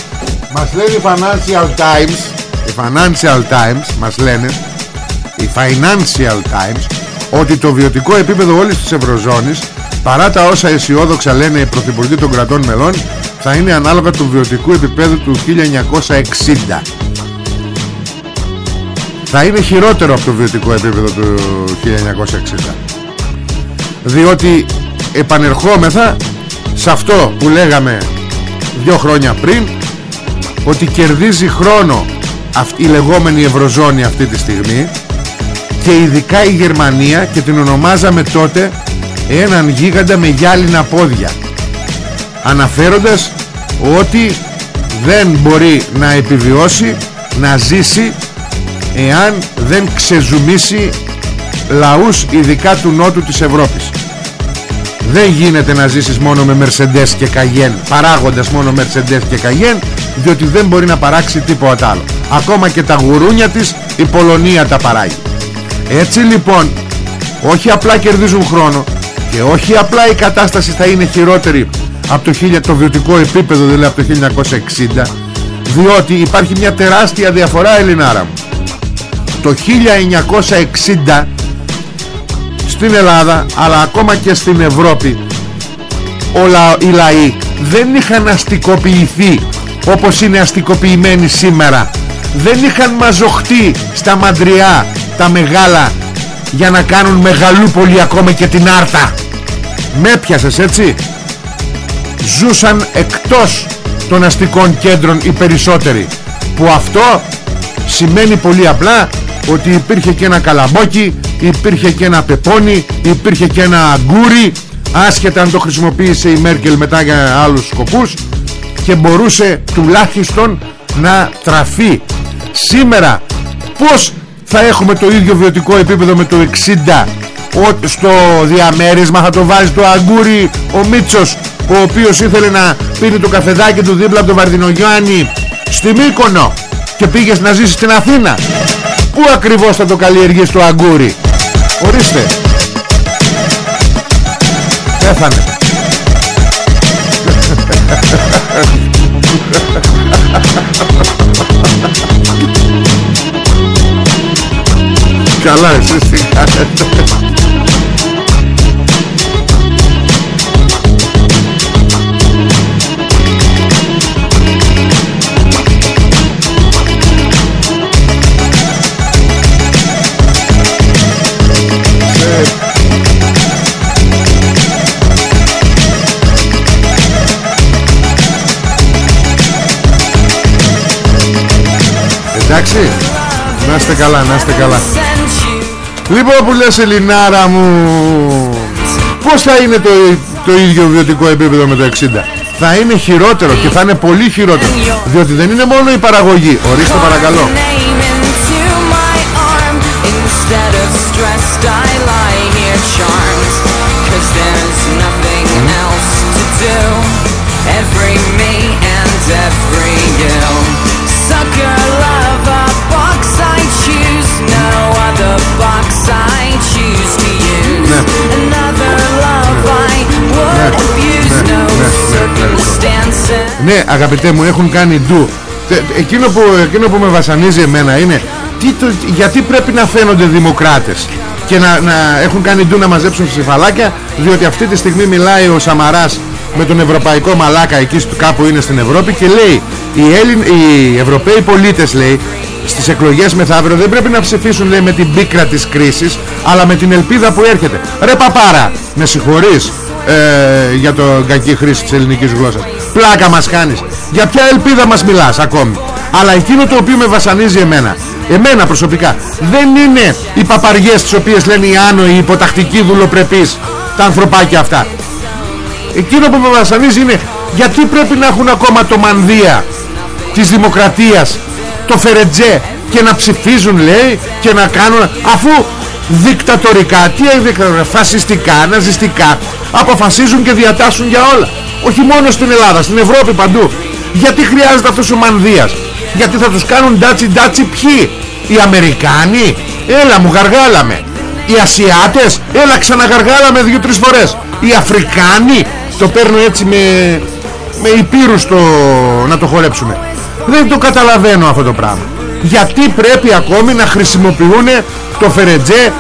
Μας λέει η Financial Times. Οι Financial Times μας λένε. Financial Times ότι το βιωτικό επίπεδο όλης της Ευρωζώνης παρά τα όσα αισιόδοξα λένε οι πρωθυπουργοί των κρατών μελών θα είναι ανάλογα του βιωτικού επίπεδου του 1960 θα είναι χειρότερο από το βιωτικό επίπεδο του 1960 διότι επανερχόμεθα σε αυτό που λέγαμε δύο χρόνια πριν ότι κερδίζει χρόνο αυτή, η λεγόμενη Ευρωζώνη αυτή τη στιγμή και ειδικά η Γερμανία και την ονομάζαμε τότε έναν γίγαντα με γυάλινα πόδια αναφέροντας ότι δεν μπορεί να επιβιώσει να ζήσει εάν δεν ξεζουμίσει λαούς ειδικά του νότου της Ευρώπης. Δεν γίνεται να ζήσεις μόνο με Mercedes και Cayenne παράγοντας μόνο Mercedes και Cayenne διότι δεν μπορεί να παράξει τίποτα άλλο. Ακόμα και τα γουρούνια της η Πολωνία τα παράγει. Έτσι λοιπόν όχι απλά κερδίζουν χρόνο και όχι απλά η κατάσταση θα είναι χειρότερη από το, 1000, το βιωτικό επίπεδο δηλαδή από το 1960 διότι υπάρχει μια τεράστια διαφορά Ελληνάρα μου. Το 1960 στην Ελλάδα αλλά ακόμα και στην Ευρώπη όλα οι λαοί δεν είχαν αστικοποιηθεί όπως είναι αστικοποιημένοι σήμερα. Δεν είχαν μαζοχτεί στα μαντριά τα μεγάλα για να κάνουν μεγαλούπολη ακόμα και την Άρτα. Με πιασες έτσι; Ζούσαν εκτός των αστικών κέντρων οι περισσότεροι που αυτό σημαίνει πολύ απλά ότι υπήρχε και ένα καλαμπόκι υπήρχε και ένα πεπόνι υπήρχε και ένα αγκούρι άσχετα αν το χρησιμοποίησε η Μέρκελ μετά για άλλους σκοπούς και μπορούσε τουλάχιστον να τραφεί. Σήμερα πως θα έχουμε το ίδιο βιωτικό επίπεδο με το 60 στο διαμέρισμα θα το βάζει το αγκούρι ο Μίτσος ο οποίος ήθελε να πίνει το καφεδάκι του δίπλα από τον Βαρδινογιάννη στη Μύκονο και πήγες να ζήσεις στην Αθήνα. Πού ακριβώς θα το καλλιεργείς το αγκούρι; Ορίστε. Πέθανε. Καλά εσείς τι κάνετε Εντάξει. Να είστε καλά, να είστε καλά. Λοιπόν που λες Ελληνάρα μου Πώς θα είναι το, το ίδιο βιωτικό επίπεδο με το 60 Θα είναι χειρότερο και θα είναι πολύ χειρότερο. Διότι δεν είναι μόνο η παραγωγή. Ορίστε παρακαλώ Ναι αγαπητέ μου έχουν κάνει ντου. Εκείνο που, εκείνο που με βασανίζει εμένα είναι τι το, γιατί πρέπει να φαίνονται δημοκράτες και να, να έχουν κάνει ντου να μαζέψουν ψηφαλάκια διότι αυτή τη στιγμή μιλάει ο Σαμαράς με τον Ευρωπαϊκό Μαλάκα εκεί του κάπου είναι στην Ευρώπη και λέει οι, Έλλην, οι Ευρωπαίοι πολίτες λέει στις εκλογές μεθαύριο δεν πρέπει να ψηφίσουν λέει με την πίκρα της κρίσης αλλά με την ελπίδα που έρχεται. Ρε παπάρα με συγχωρείς ε, για το κακή χρήση της ελληνικής γλώσσας πλάκα μας κάνεις για ποια ελπίδα μας μιλάς ακόμη. Αλλά εκείνο το οποίο με βασανίζει εμένα εμένα προσωπικά δεν είναι οι παπαριές τις οποίες λένε οι άνοοι οι υποτακτικοί δουλοπρεπείς τα ανθρωπάκια αυτά. Εκείνο που με βασανίζει είναι γιατί πρέπει να έχουν ακόμα το μανδύα της δημοκρατίας το Φερετζέ και να ψηφίζουν λέει και να κάνουν αφού δικτατορικά. Τι είναι φασιστικά, ναζιστικά. Αποφασίζουν και διατάσσουν για όλα. Όχι μόνο στην Ελλάδα, στην Ευρώπη παντού. Γιατί χρειάζεται αυτός ο μανδύας; Γιατί θα τους κάνουν ντάτσι ντάτσι ποιοι; Οι Αμερικάνοι; Έλα μου γαργάλαμε. Οι Ασιάτες; Έλα ξαναγαργάλαμε δύο-τρεις φορές. Οι Αφρικάνοι; Το παίρνω έτσι με, με υπήρους το, να το χορέψουμε. Δεν το καταλαβαίνω αυτό το πράγμα γιατί πρέπει ακόμη να χρησιμοποιούν το φερετζέ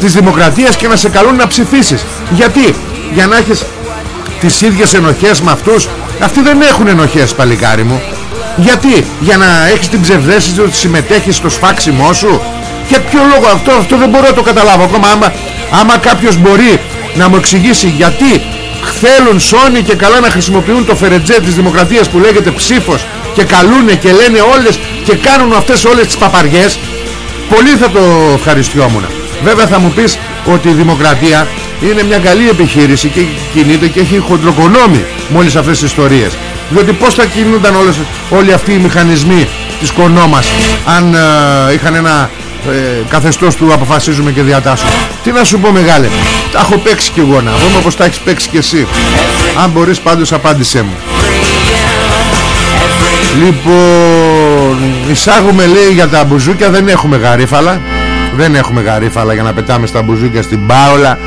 της δημοκρατίας και να σε καλούν να ψηφίσεις. Γιατί; Για να έχεις τις ίδιες ενοχές με αυτούς. Αυτοί δεν έχουν ενοχές παλικάρι μου. Γιατί; Για να έχεις την ψευδέστηση ότι συμμετέχεις στο σφάξιμό σου. Για ποιο λόγο αυτό, αυτό δεν μπορώ να το καταλάβω ακόμα. Άμα, άμα κάποιος μπορεί να μου εξηγήσει γιατί θέλουν σώνει και καλά να χρησιμοποιούν το φερετζέ της δημοκρατίας που λέγεται ψήφος και καλούνε και λένε όλες και κάνουν αυτές όλες τις παπαριές. Πολύ θα το ευχαριστιόμουν. Βέβαια θα μου πεις ότι η δημοκρατία είναι μια καλή επιχείρηση και κινείται και έχει χοντροκονόμη μόλις αυτές τις ιστορίες. Διότι πως θα κινούνταν όλες, όλοι αυτοί οι μηχανισμοί της κονόμας αν ε, είχαν ένα ε, καθεστώς του αποφασίζουμε και διατάσσουμε τι να σου πω μεγάλε τα έχω παίξει κι εγώ να δούμε πως τα έχεις παίξει κι εσύ. Αν μπορείς πάντως απάντησέ μου Λοιπόν Εισάγουμε λέει για τα μπουζούκια. Δεν έχουμε γαρίφαλα. Δεν έχουμε γαρίφαλα για να πετάμε στα μπουζούκια Στην Πάολα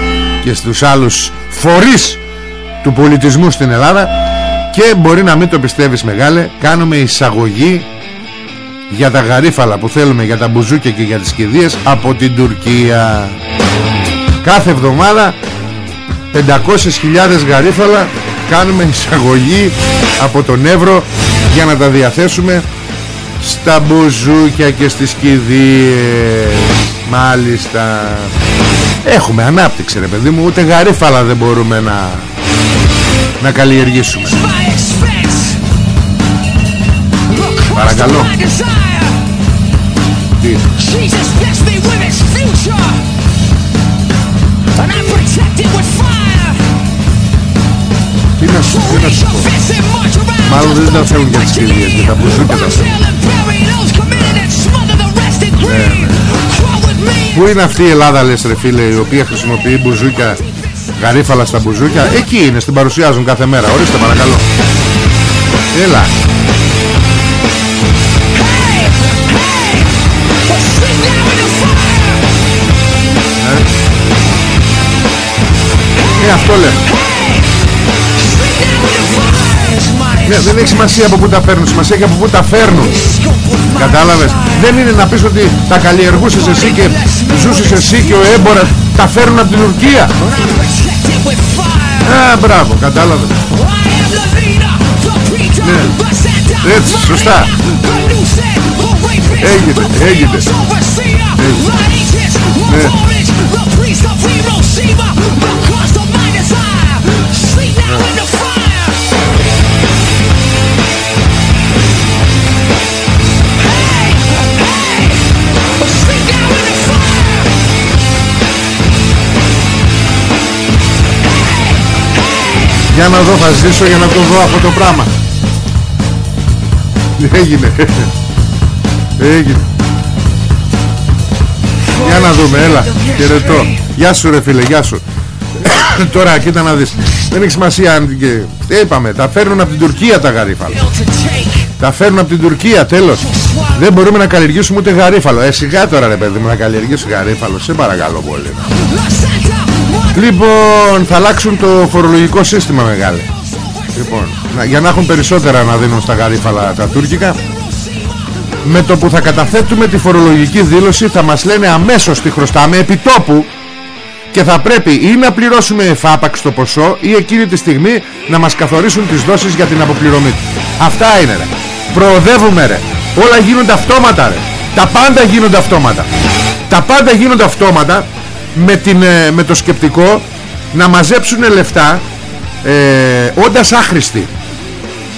και στους άλλους φορείς Του πολιτισμού στην Ελλάδα. Και μπορεί να μην το πιστεύεις μεγάλε Κάνουμε εισαγωγή Για τα γαρίφαλα που θέλουμε Για τα μπουζούκια και για τις κηδείες Από την Τουρκία. Κάθε εβδομάδα 500.000 γαρίφαλα κάνουμε εισαγωγή από τον Εύρο για να τα διαθέσουμε στα μπουζούκια και στις κηδείες. Μάλιστα. Έχουμε ανάπτυξη ρε παιδί μου. Ούτε γαρίφαλα δεν μπορούμε να να καλλιεργήσουμε. Παρακαλώ. Τι; Τι να σου, τι να σου πω. Μάλλον δεν τα θέλουν για τις κηδείες Για τα μπουζούκια τα θέλουν. Ναι, ναι. Πού είναι αυτή η Ελλάδα λες ρε φίλε Η οποία χρησιμοποιεί μπουζούκια Γαρίφαλα στα μπουζούκια; Εκεί είναι στην παρουσιάζουν κάθε μέρα. Ορίστε παρακαλώ. Έλα. Ε, αυτό λέμε Ναι, δεν έχει σημασία από πού τα παίρνουν, σημασία έχει από πού τα φέρνουν. Κατάλαβες; Δεν είναι να πεις ότι τα καλλιεργούσες εσύ και ζούσες εσύ και ο έμπορας τα φέρνουν από την Τουρκία. Α, μπράβο, κατάλαβες. Ναι. Έτσι, σωστά. Έγινε, έγινε. Ναι. Για να δω θα ζήσω για να το δω αυτό το πράγμα. Έγινε. Έγινε. Για να δούμε έλα Χαιρετώ. Γεια σου ρε φίλε γεια σου. Τώρα κοίτα να δεις. Δεν έχει σημασία αν και... Είπαμε τα φέρνουν από την Τουρκία τα γαρίφαλα. Τα φέρνουν από την Τουρκία τέλος. Δεν μπορούμε να καλλιεργήσουμε ούτε γαρίφαλο. Ε σιγά τώρα ρε παιδί μου να καλλιεργήσω γαρίφαλο. Σε παρακαλώ πολύ Λοιπόν θα αλλάξουν το φορολογικό σύστημα μεγάλο Λοιπόν για να έχουν περισσότερα να δίνουν στα γαρίφαλα τα τουρκικά με το που θα καταθέτουμε τη φορολογική δήλωση θα μας λένε αμέσως τι χρωστάμε επιτόπου και θα πρέπει ή να πληρώσουμε εφάπαξ το ποσό ή εκείνη τη στιγμή να μας καθορίσουν τις δόσεις για την αποπληρωμή Αυτά είναι ρε. Προοδεύουμε ρε. Όλα γίνονται αυτόματα ρε. Τα πάντα γίνονται αυτόματα. Τα πάντα γίνονται αυτόματα με, την, ε, με το σκεπτικό να μαζέψουν λεφτά ε, όντας άχρηστοι.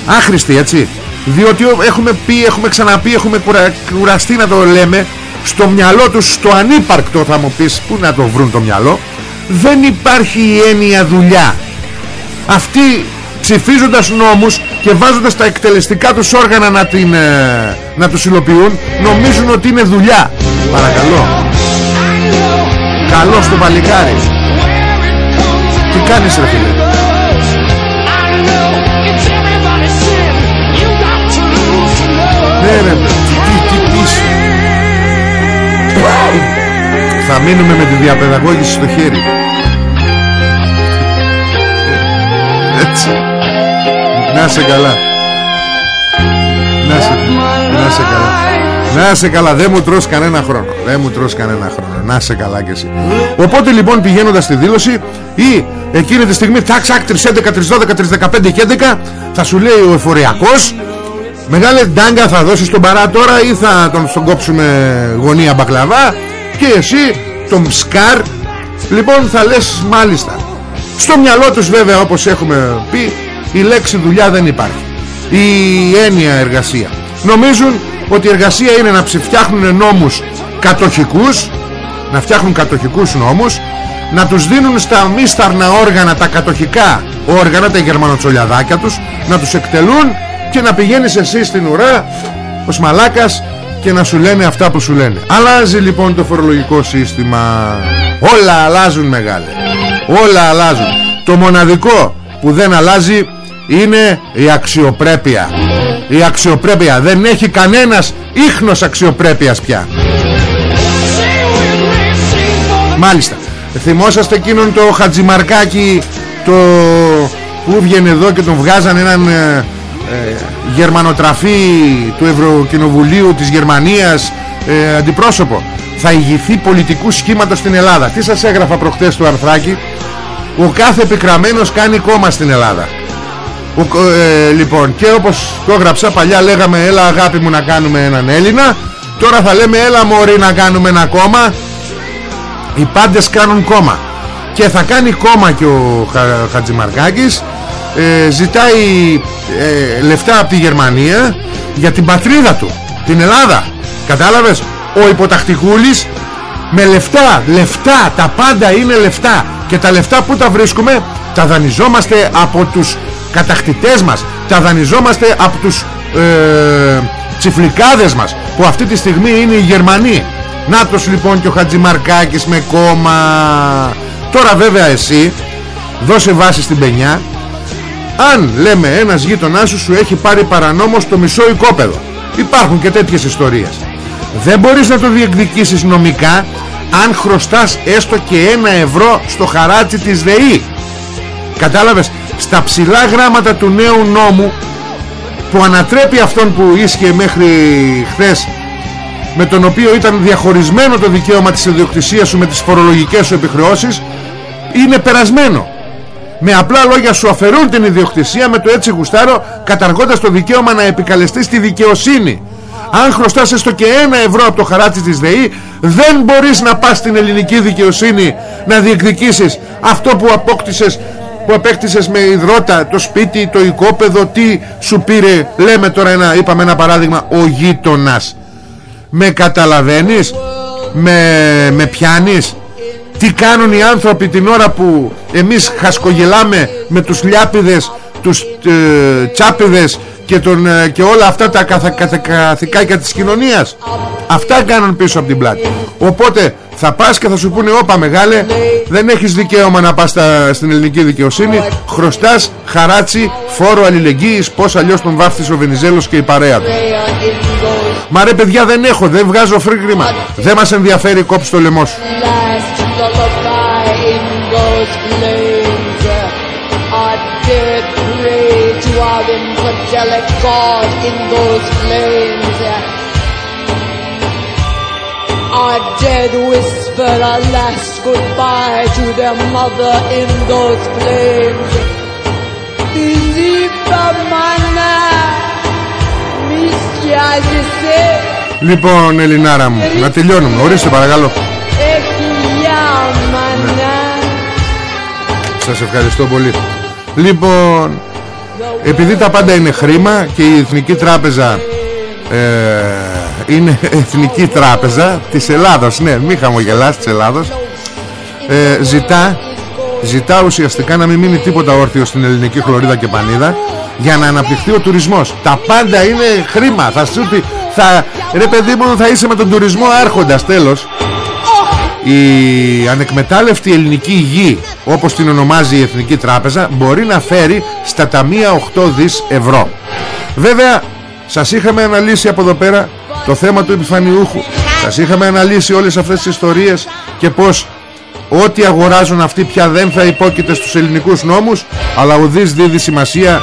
Άχρηστοι έτσι. Διότι έχουμε πει, έχουμε ξαναπεί, έχουμε κουραστεί να το λέμε στο μυαλό τους, στο ανύπαρκτο θα μου πεις, πού να το βρουν το μυαλό, δεν υπάρχει η έννοια δουλειά. Αυτοί ψηφίζοντας νόμους και βάζοντας τα εκτελεστικά τους όργανα να, την, ε, να τους υλοποιούν, νομίζουν ότι είναι δουλειά. Παρακαλώ. Καλό στο παλικάρι. Τι κάνεις ρε φίλε; Ναι ρε, τι, τι, τι, θα μείνουμε με τη διαπαιδαγώγηση στο χέρι Έτσι Να σε καλά Να σε, να σε καλά Να σε καλά δεν μου τρως κανένα χρόνο. Δεν μου τρως κανένα χρόνο. Να σε καλά κι εσύ. Οπότε λοιπόν πηγαίνοντας στη δήλωση Ή εκείνη τη στιγμή Τάξ, τάκ, 3 11, 3 12, 3 15 και 11 Θα σου λέει ο εφοριακός Μεγάλη ντάγκα θα δώσεις τον παρά τώρα Ή θα τον στον κόψουμε γωνία μπακλαβά Και εσύ τον σκάρ Λοιπόν θα λες μάλιστα. Στο μυαλό τους βέβαια όπως έχουμε πει Η λέξη δουλειά δεν υπάρχει. Η έννοια εργασία. Νομίζουν ότι η εργασία είναι να ψηφτιάχνουν νόμους κατοχικούς Να φτιάχνουν κατοχικούς νόμους Να τους δίνουν στα μίσταρνα όργανα Τα κατοχικά όργανα Τα γερμανοτσολιαδάκια τους Να τους εκτελούν και να πηγαίνεις εσύ στην ουρά Ως μαλάκας και να σου λένε αυτά που σου λένε. Αλλάζει λοιπόν το φορολογικό σύστημα. Όλα αλλάζουν μεγάλε. Όλα αλλάζουν. Το μοναδικό που δεν αλλάζει είναι η αξιοπρέπεια Η αξιοπρέπεια. Δεν έχει κανένας ίχνος αξιοπρέπειας πια. Μάλιστα. Θυμόσαστε εκείνον το Χατζημαρκάκι Το που βγαίνει εδώ και τον βγάζαν έναν ε, ε, γερμανοτραφή του Ευρωκοινοβουλίου της Γερμανίας ε, αντιπρόσωπο. Θα ηγηθεί πολιτικού σχήματος στην Ελλάδα. Τι σας έγραφα προχτές του αρθράκι ο κάθε επικραμένος κάνει κόμμα στην Ελλάδα. ο, ε, λοιπόν και όπως το έγραψα παλιά λέγαμε έλα αγάπη μου να κάνουμε έναν Έλληνα τώρα θα λέμε έλα μωρή να κάνουμε ένα κόμμα οι πάντες κάνουν κόμμα. Και θα κάνει κόμμα και ο Χα, Χατζημαρκάκης ε, ζητάει ε, λεφτά από τη Γερμανία για την πατρίδα του την Ελλάδα. Κατάλαβες; Ο υποτακτικούλης με λεφτά λεφτά τα πάντα είναι λεφτά. Και τα λεφτά που τα βρίσκουμε τα δανειζόμαστε από τους κατακτητές μας. Τα δανειζόμαστε από τους ε, τσιφλικάδες μας που αυτή τη στιγμή είναι οι Γερμανοί. Νάτος λοιπόν και ο Χατζημαρκάκης με κόμμα. Τώρα βέβαια εσύ δώσε βάση στην πενιά αν λέμε ένας γείτονάς σου σου έχει πάρει παρανόμως το μισό οικόπεδο. Υπάρχουν και τέτοιες ιστορίες. Δεν μπορείς να το διεκδικήσεις νομικά αν χρωστάς έστω και ένα ευρώ στο χαράτσι της ΔΕΗ. Κατάλαβες; Στα ψηλά γράμματα του νέου νόμου που ανατρέπει αυτόν που ίσχυε μέχρι χθες με τον οποίο ήταν διαχωρισμένο το δικαίωμα της ιδιοκτησίας σου με τις φορολογικές σου επιχρεώσεις είναι περασμένο. Με απλά λόγια σου αφαιρούν την ιδιοκτησία με το έτσι γουστάρο καταργώντας το δικαίωμα να επικαλεστείς τη δικαιοσύνη. Αν χρωστάς έστω και ένα ευρώ από το χαράτσι της ΔΕΗ δεν μπορείς να πας στην ελληνική δικαιοσύνη να διεκδικήσεις αυτό που απόκτησες που απέκτησες με υδρότα το σπίτι, το οικόπεδο τι σου πήρε λέμε τώρα ένα, είπαμε ένα παράδειγμα ο γείτονας. με καταλαβαίνεις; Με, με πιάνεις; Τι κάνουν οι άνθρωποι την ώρα που εμείς χασκογελάμε με τους λιάπιδες τους ε, τσάπιδες και, τον, ε, και όλα αυτά τα καθηκάκια της κοινωνίας; Αυτά κάνουν πίσω από την πλάτη οπότε θα πας και θα σου πούνε όπα μεγάλε δεν έχεις δικαίωμα να πας στην ελληνική δικαιοσύνη. Χρωστάς χαράτσι φόρο αλληλεγγύης πως αλλιώς τον βάφτισε ο Βενιζέλος και η παρέα του Μα ρε παιδιά δεν έχω δεν βγάζω φρύ χρήμα δεν μας ενδιαφέρει κόψει το λαιμό σου. Angelic God in those flames. Our dead whispered a last goodbye to their mother in those flames. Λοιπόν, Ελληνάρα μου, να τελειώνουμε. Ορίστε παρακαλώ. Ναι. Σας ευχαριστώ πολύ. Λοιπόν, επειδή τα πάντα είναι χρήμα και η Εθνική Τράπεζα ε, είναι Εθνική Τράπεζα της Ελλάδος. Ναι μη χαμογελάς της Ελλάδος. Ε, ζητά ζητά ουσιαστικά να μην μείνει τίποτα όρθιο στην ελληνική χλωρίδα και πανίδα για να αναπτυχθεί ο τουρισμός. Τα πάντα είναι χρήμα. Θα σου πει θα, ρε παιδί μου θα είσαι με τον τουρισμό άρχοντας τέλος. Η ανεκμετάλλευτη ελληνική γη όπως την ονομάζει η Εθνική Τράπεζα μπορεί να φέρει στα ταμεία 8 δις ευρώ. Βέβαια σας είχαμε αναλύσει από εδώ πέρα το θέμα του επιφανιούχου σας είχαμε αναλύσει όλες αυτές τις ιστορίες και πως ό,τι αγοράζουν αυτοί πια δεν θα υπόκειται στους ελληνικούς νόμους αλλά ο Δης δίδει σημασία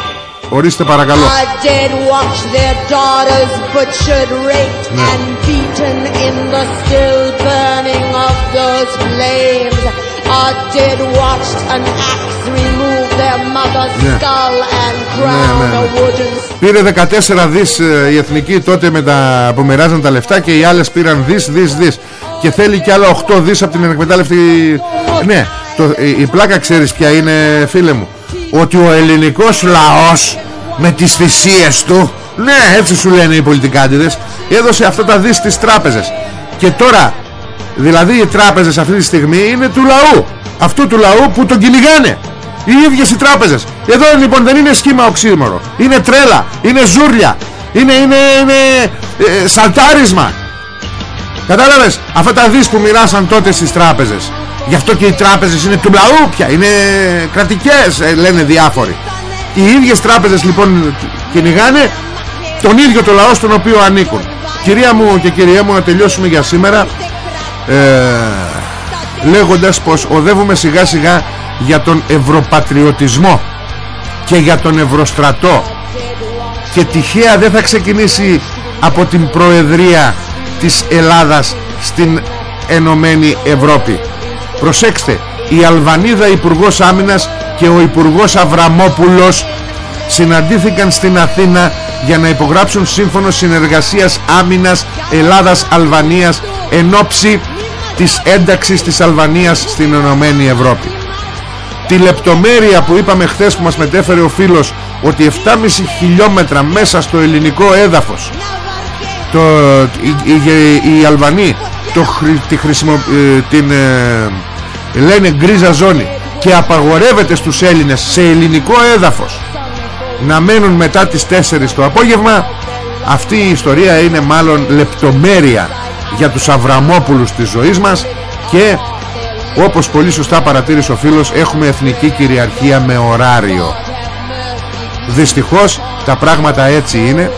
Ορίστε παρακαλώ I did watch their daughters butchered, raped, Ναι. and beaten in the still burning of those flames. I did watch an axe remove their mother's Ναι. skull and crown ναι, ναι. a wooden Πήρε 14 δις ε, η εθνική τότε με τα, που μοιράζαν τα λεφτά και οι άλλες πήραν δις, δις, δις. Και θέλει και άλλα 8 δις από την εκμετάλλευτη ναι, το, η, η πλάκα ξέρεις ποια είναι φίλε μου. Ότι ο ελληνικός λαός με τις θυσίες του ναι έτσι σου λένε οι πολιτικάντιδες. Έδωσε αυτά τα δις στις τράπεζες. Και τώρα δηλαδή οι τράπεζες αυτή τη στιγμή είναι του λαού. Αυτού του λαού που τον κυνηγάνε οι ίδιες οι τράπεζες. Εδώ λοιπόν δεν είναι σχήμα οξύμορο. Είναι τρέλα, είναι ζούρλια είναι, είναι, είναι ε, σαλτάρισμα. Κατάλαβες; Αυτά τα δις που μοιράσαν τότε στις τράπεζες. Γι' αυτό και οι τράπεζες είναι του λαού πια Είναι κρατικές ε, λένε διάφοροι. Οι ίδιες τράπεζες λοιπόν κυνηγάνε Τον ίδιο το λαό στον οποίο ανήκουν. Κυρία μου και κυρία μου να τελειώσουμε για σήμερα ε, Λέγοντας πως οδεύουμε σιγά σιγά Για τον ευρωπατριωτισμό Και για τον ευρωστρατό. Και τυχαία δεν θα ξεκινήσει από την Προεδρία της Ελλάδας στην Ενωμένη Ευρώπη. Προσέξτε η Αλβανίδα Υπουργός Άμυνας και ο Υπουργός Αβραμόπουλος συναντήθηκαν στην Αθήνα για να υπογράψουν σύμφωνο συνεργασίας άμυνας Ελλάδας-Αλβανίας εν ώψη της ένταξης της Αλβανίας στην Ενωμένη Ευρώπη τη λεπτομέρεια που είπαμε χθες που μας μετέφερε ο φίλος ότι 7,5 χιλιόμετρα μέσα στο ελληνικό έδαφος το, οι, οι, οι Αλβανοί το, χρη- τη χρησιμο, ε, την ε, λένε γκρίζα ζώνη και απαγορεύεται στους Έλληνες σε ελληνικό έδαφος να μένουν μετά τις 4 το απόγευμα αυτή η ιστορία είναι μάλλον λεπτομέρεια για τους Αβραμόπουλους της ζωής μας και όπως πολύ σωστά παρατήρησε ο φίλος έχουμε εθνική κυριαρχία με ωράριο. Δυστυχώς τα πράγματα έτσι είναι.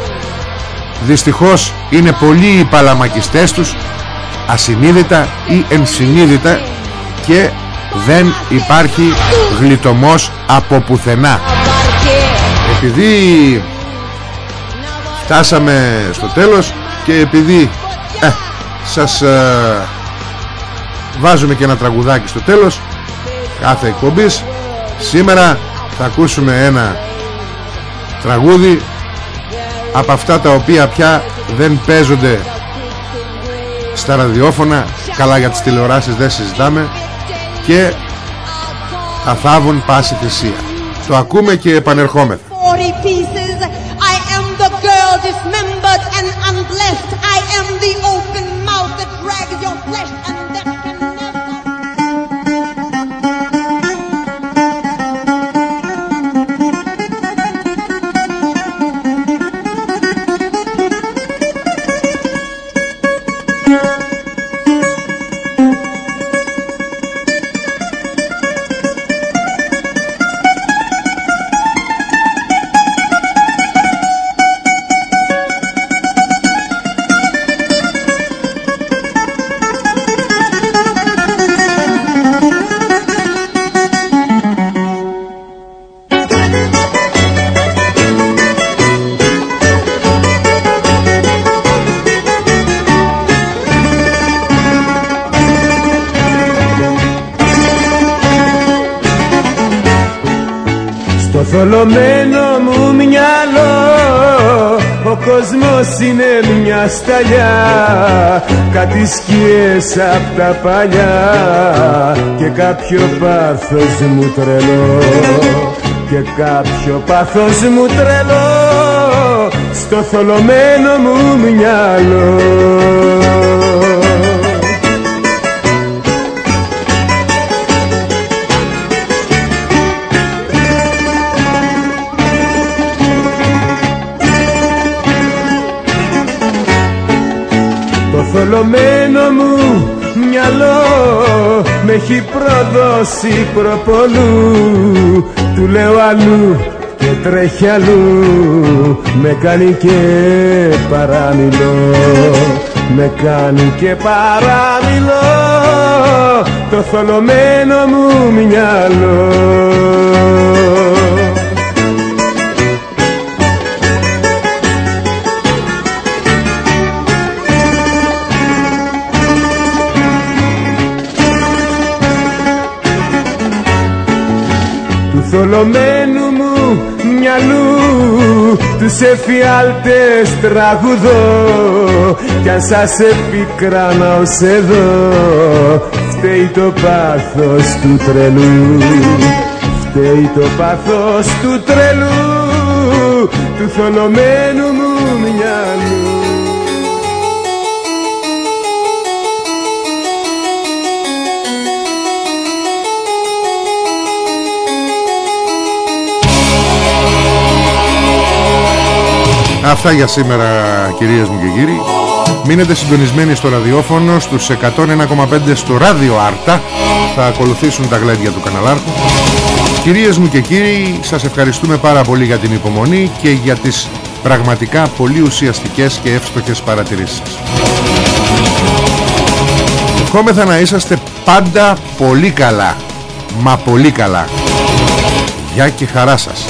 Δυστυχώς είναι πολλοί οι παλαμακιστές τους Ασυνείδητα ή ενσυνείδητα Και δεν υπάρχει γλιτωμός από πουθενά. Επειδή φτάσαμε στο τέλος Και επειδή ε, σας ε, βάζουμε και ένα τραγουδάκι στο τέλος Κάθε εκπομπής. Σήμερα θα ακούσουμε ένα τραγούδι από αυτά τα οποία πια δεν παίζονται στα ραδιόφωνα. Καλά για τις τηλεοράσεις δεν συζητάμε. Και θα θάβουν πάση θυσία. Το ακούμε και επανερχόμεθα. 40 pieces. I am the είναι μια σταλιά Κάτι σκιές απ' τα παλιά και κάποιο πάθος μου τρελό. Και κάποιο πάθος μου τρελό στο θολωμένο μου μυαλό Το θολωμένο μου μυαλό με έχει προδώσει προπολού. Του λέω αλλού και τρέχει αλλού. Με κάνει και παραμιλώ Με κάνει και παραμιλώ Το θολωμένο μου μυαλό θολωμένου μου μυαλού τους εφιάλτες τραγουδώ. Κι αν σας επικράνα ως εδώ φταίει το πάθος του τρελού. Φταίει το πάθος του τρελού του θολωμένου μου μυαλού Αυτά για σήμερα κυρίες μου και κύριοι. Μείνετε συντονισμένοι στο ραδιόφωνο Στους 101,5 στο ράδιο Άρτα. Θα ακολουθήσουν τα γλέντια του καναλάρχου. Κυρίες μου και κύριοι Σας ευχαριστούμε πάρα πολύ για την υπομονή Και για τις πραγματικά πολύ ουσιαστικές και εύστοχες παρατηρήσεις. Ευχόμεθα να είσαστε πάντα πολύ καλά. Μα πολύ καλά. Γεια και χαρά σας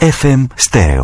FM Stereo.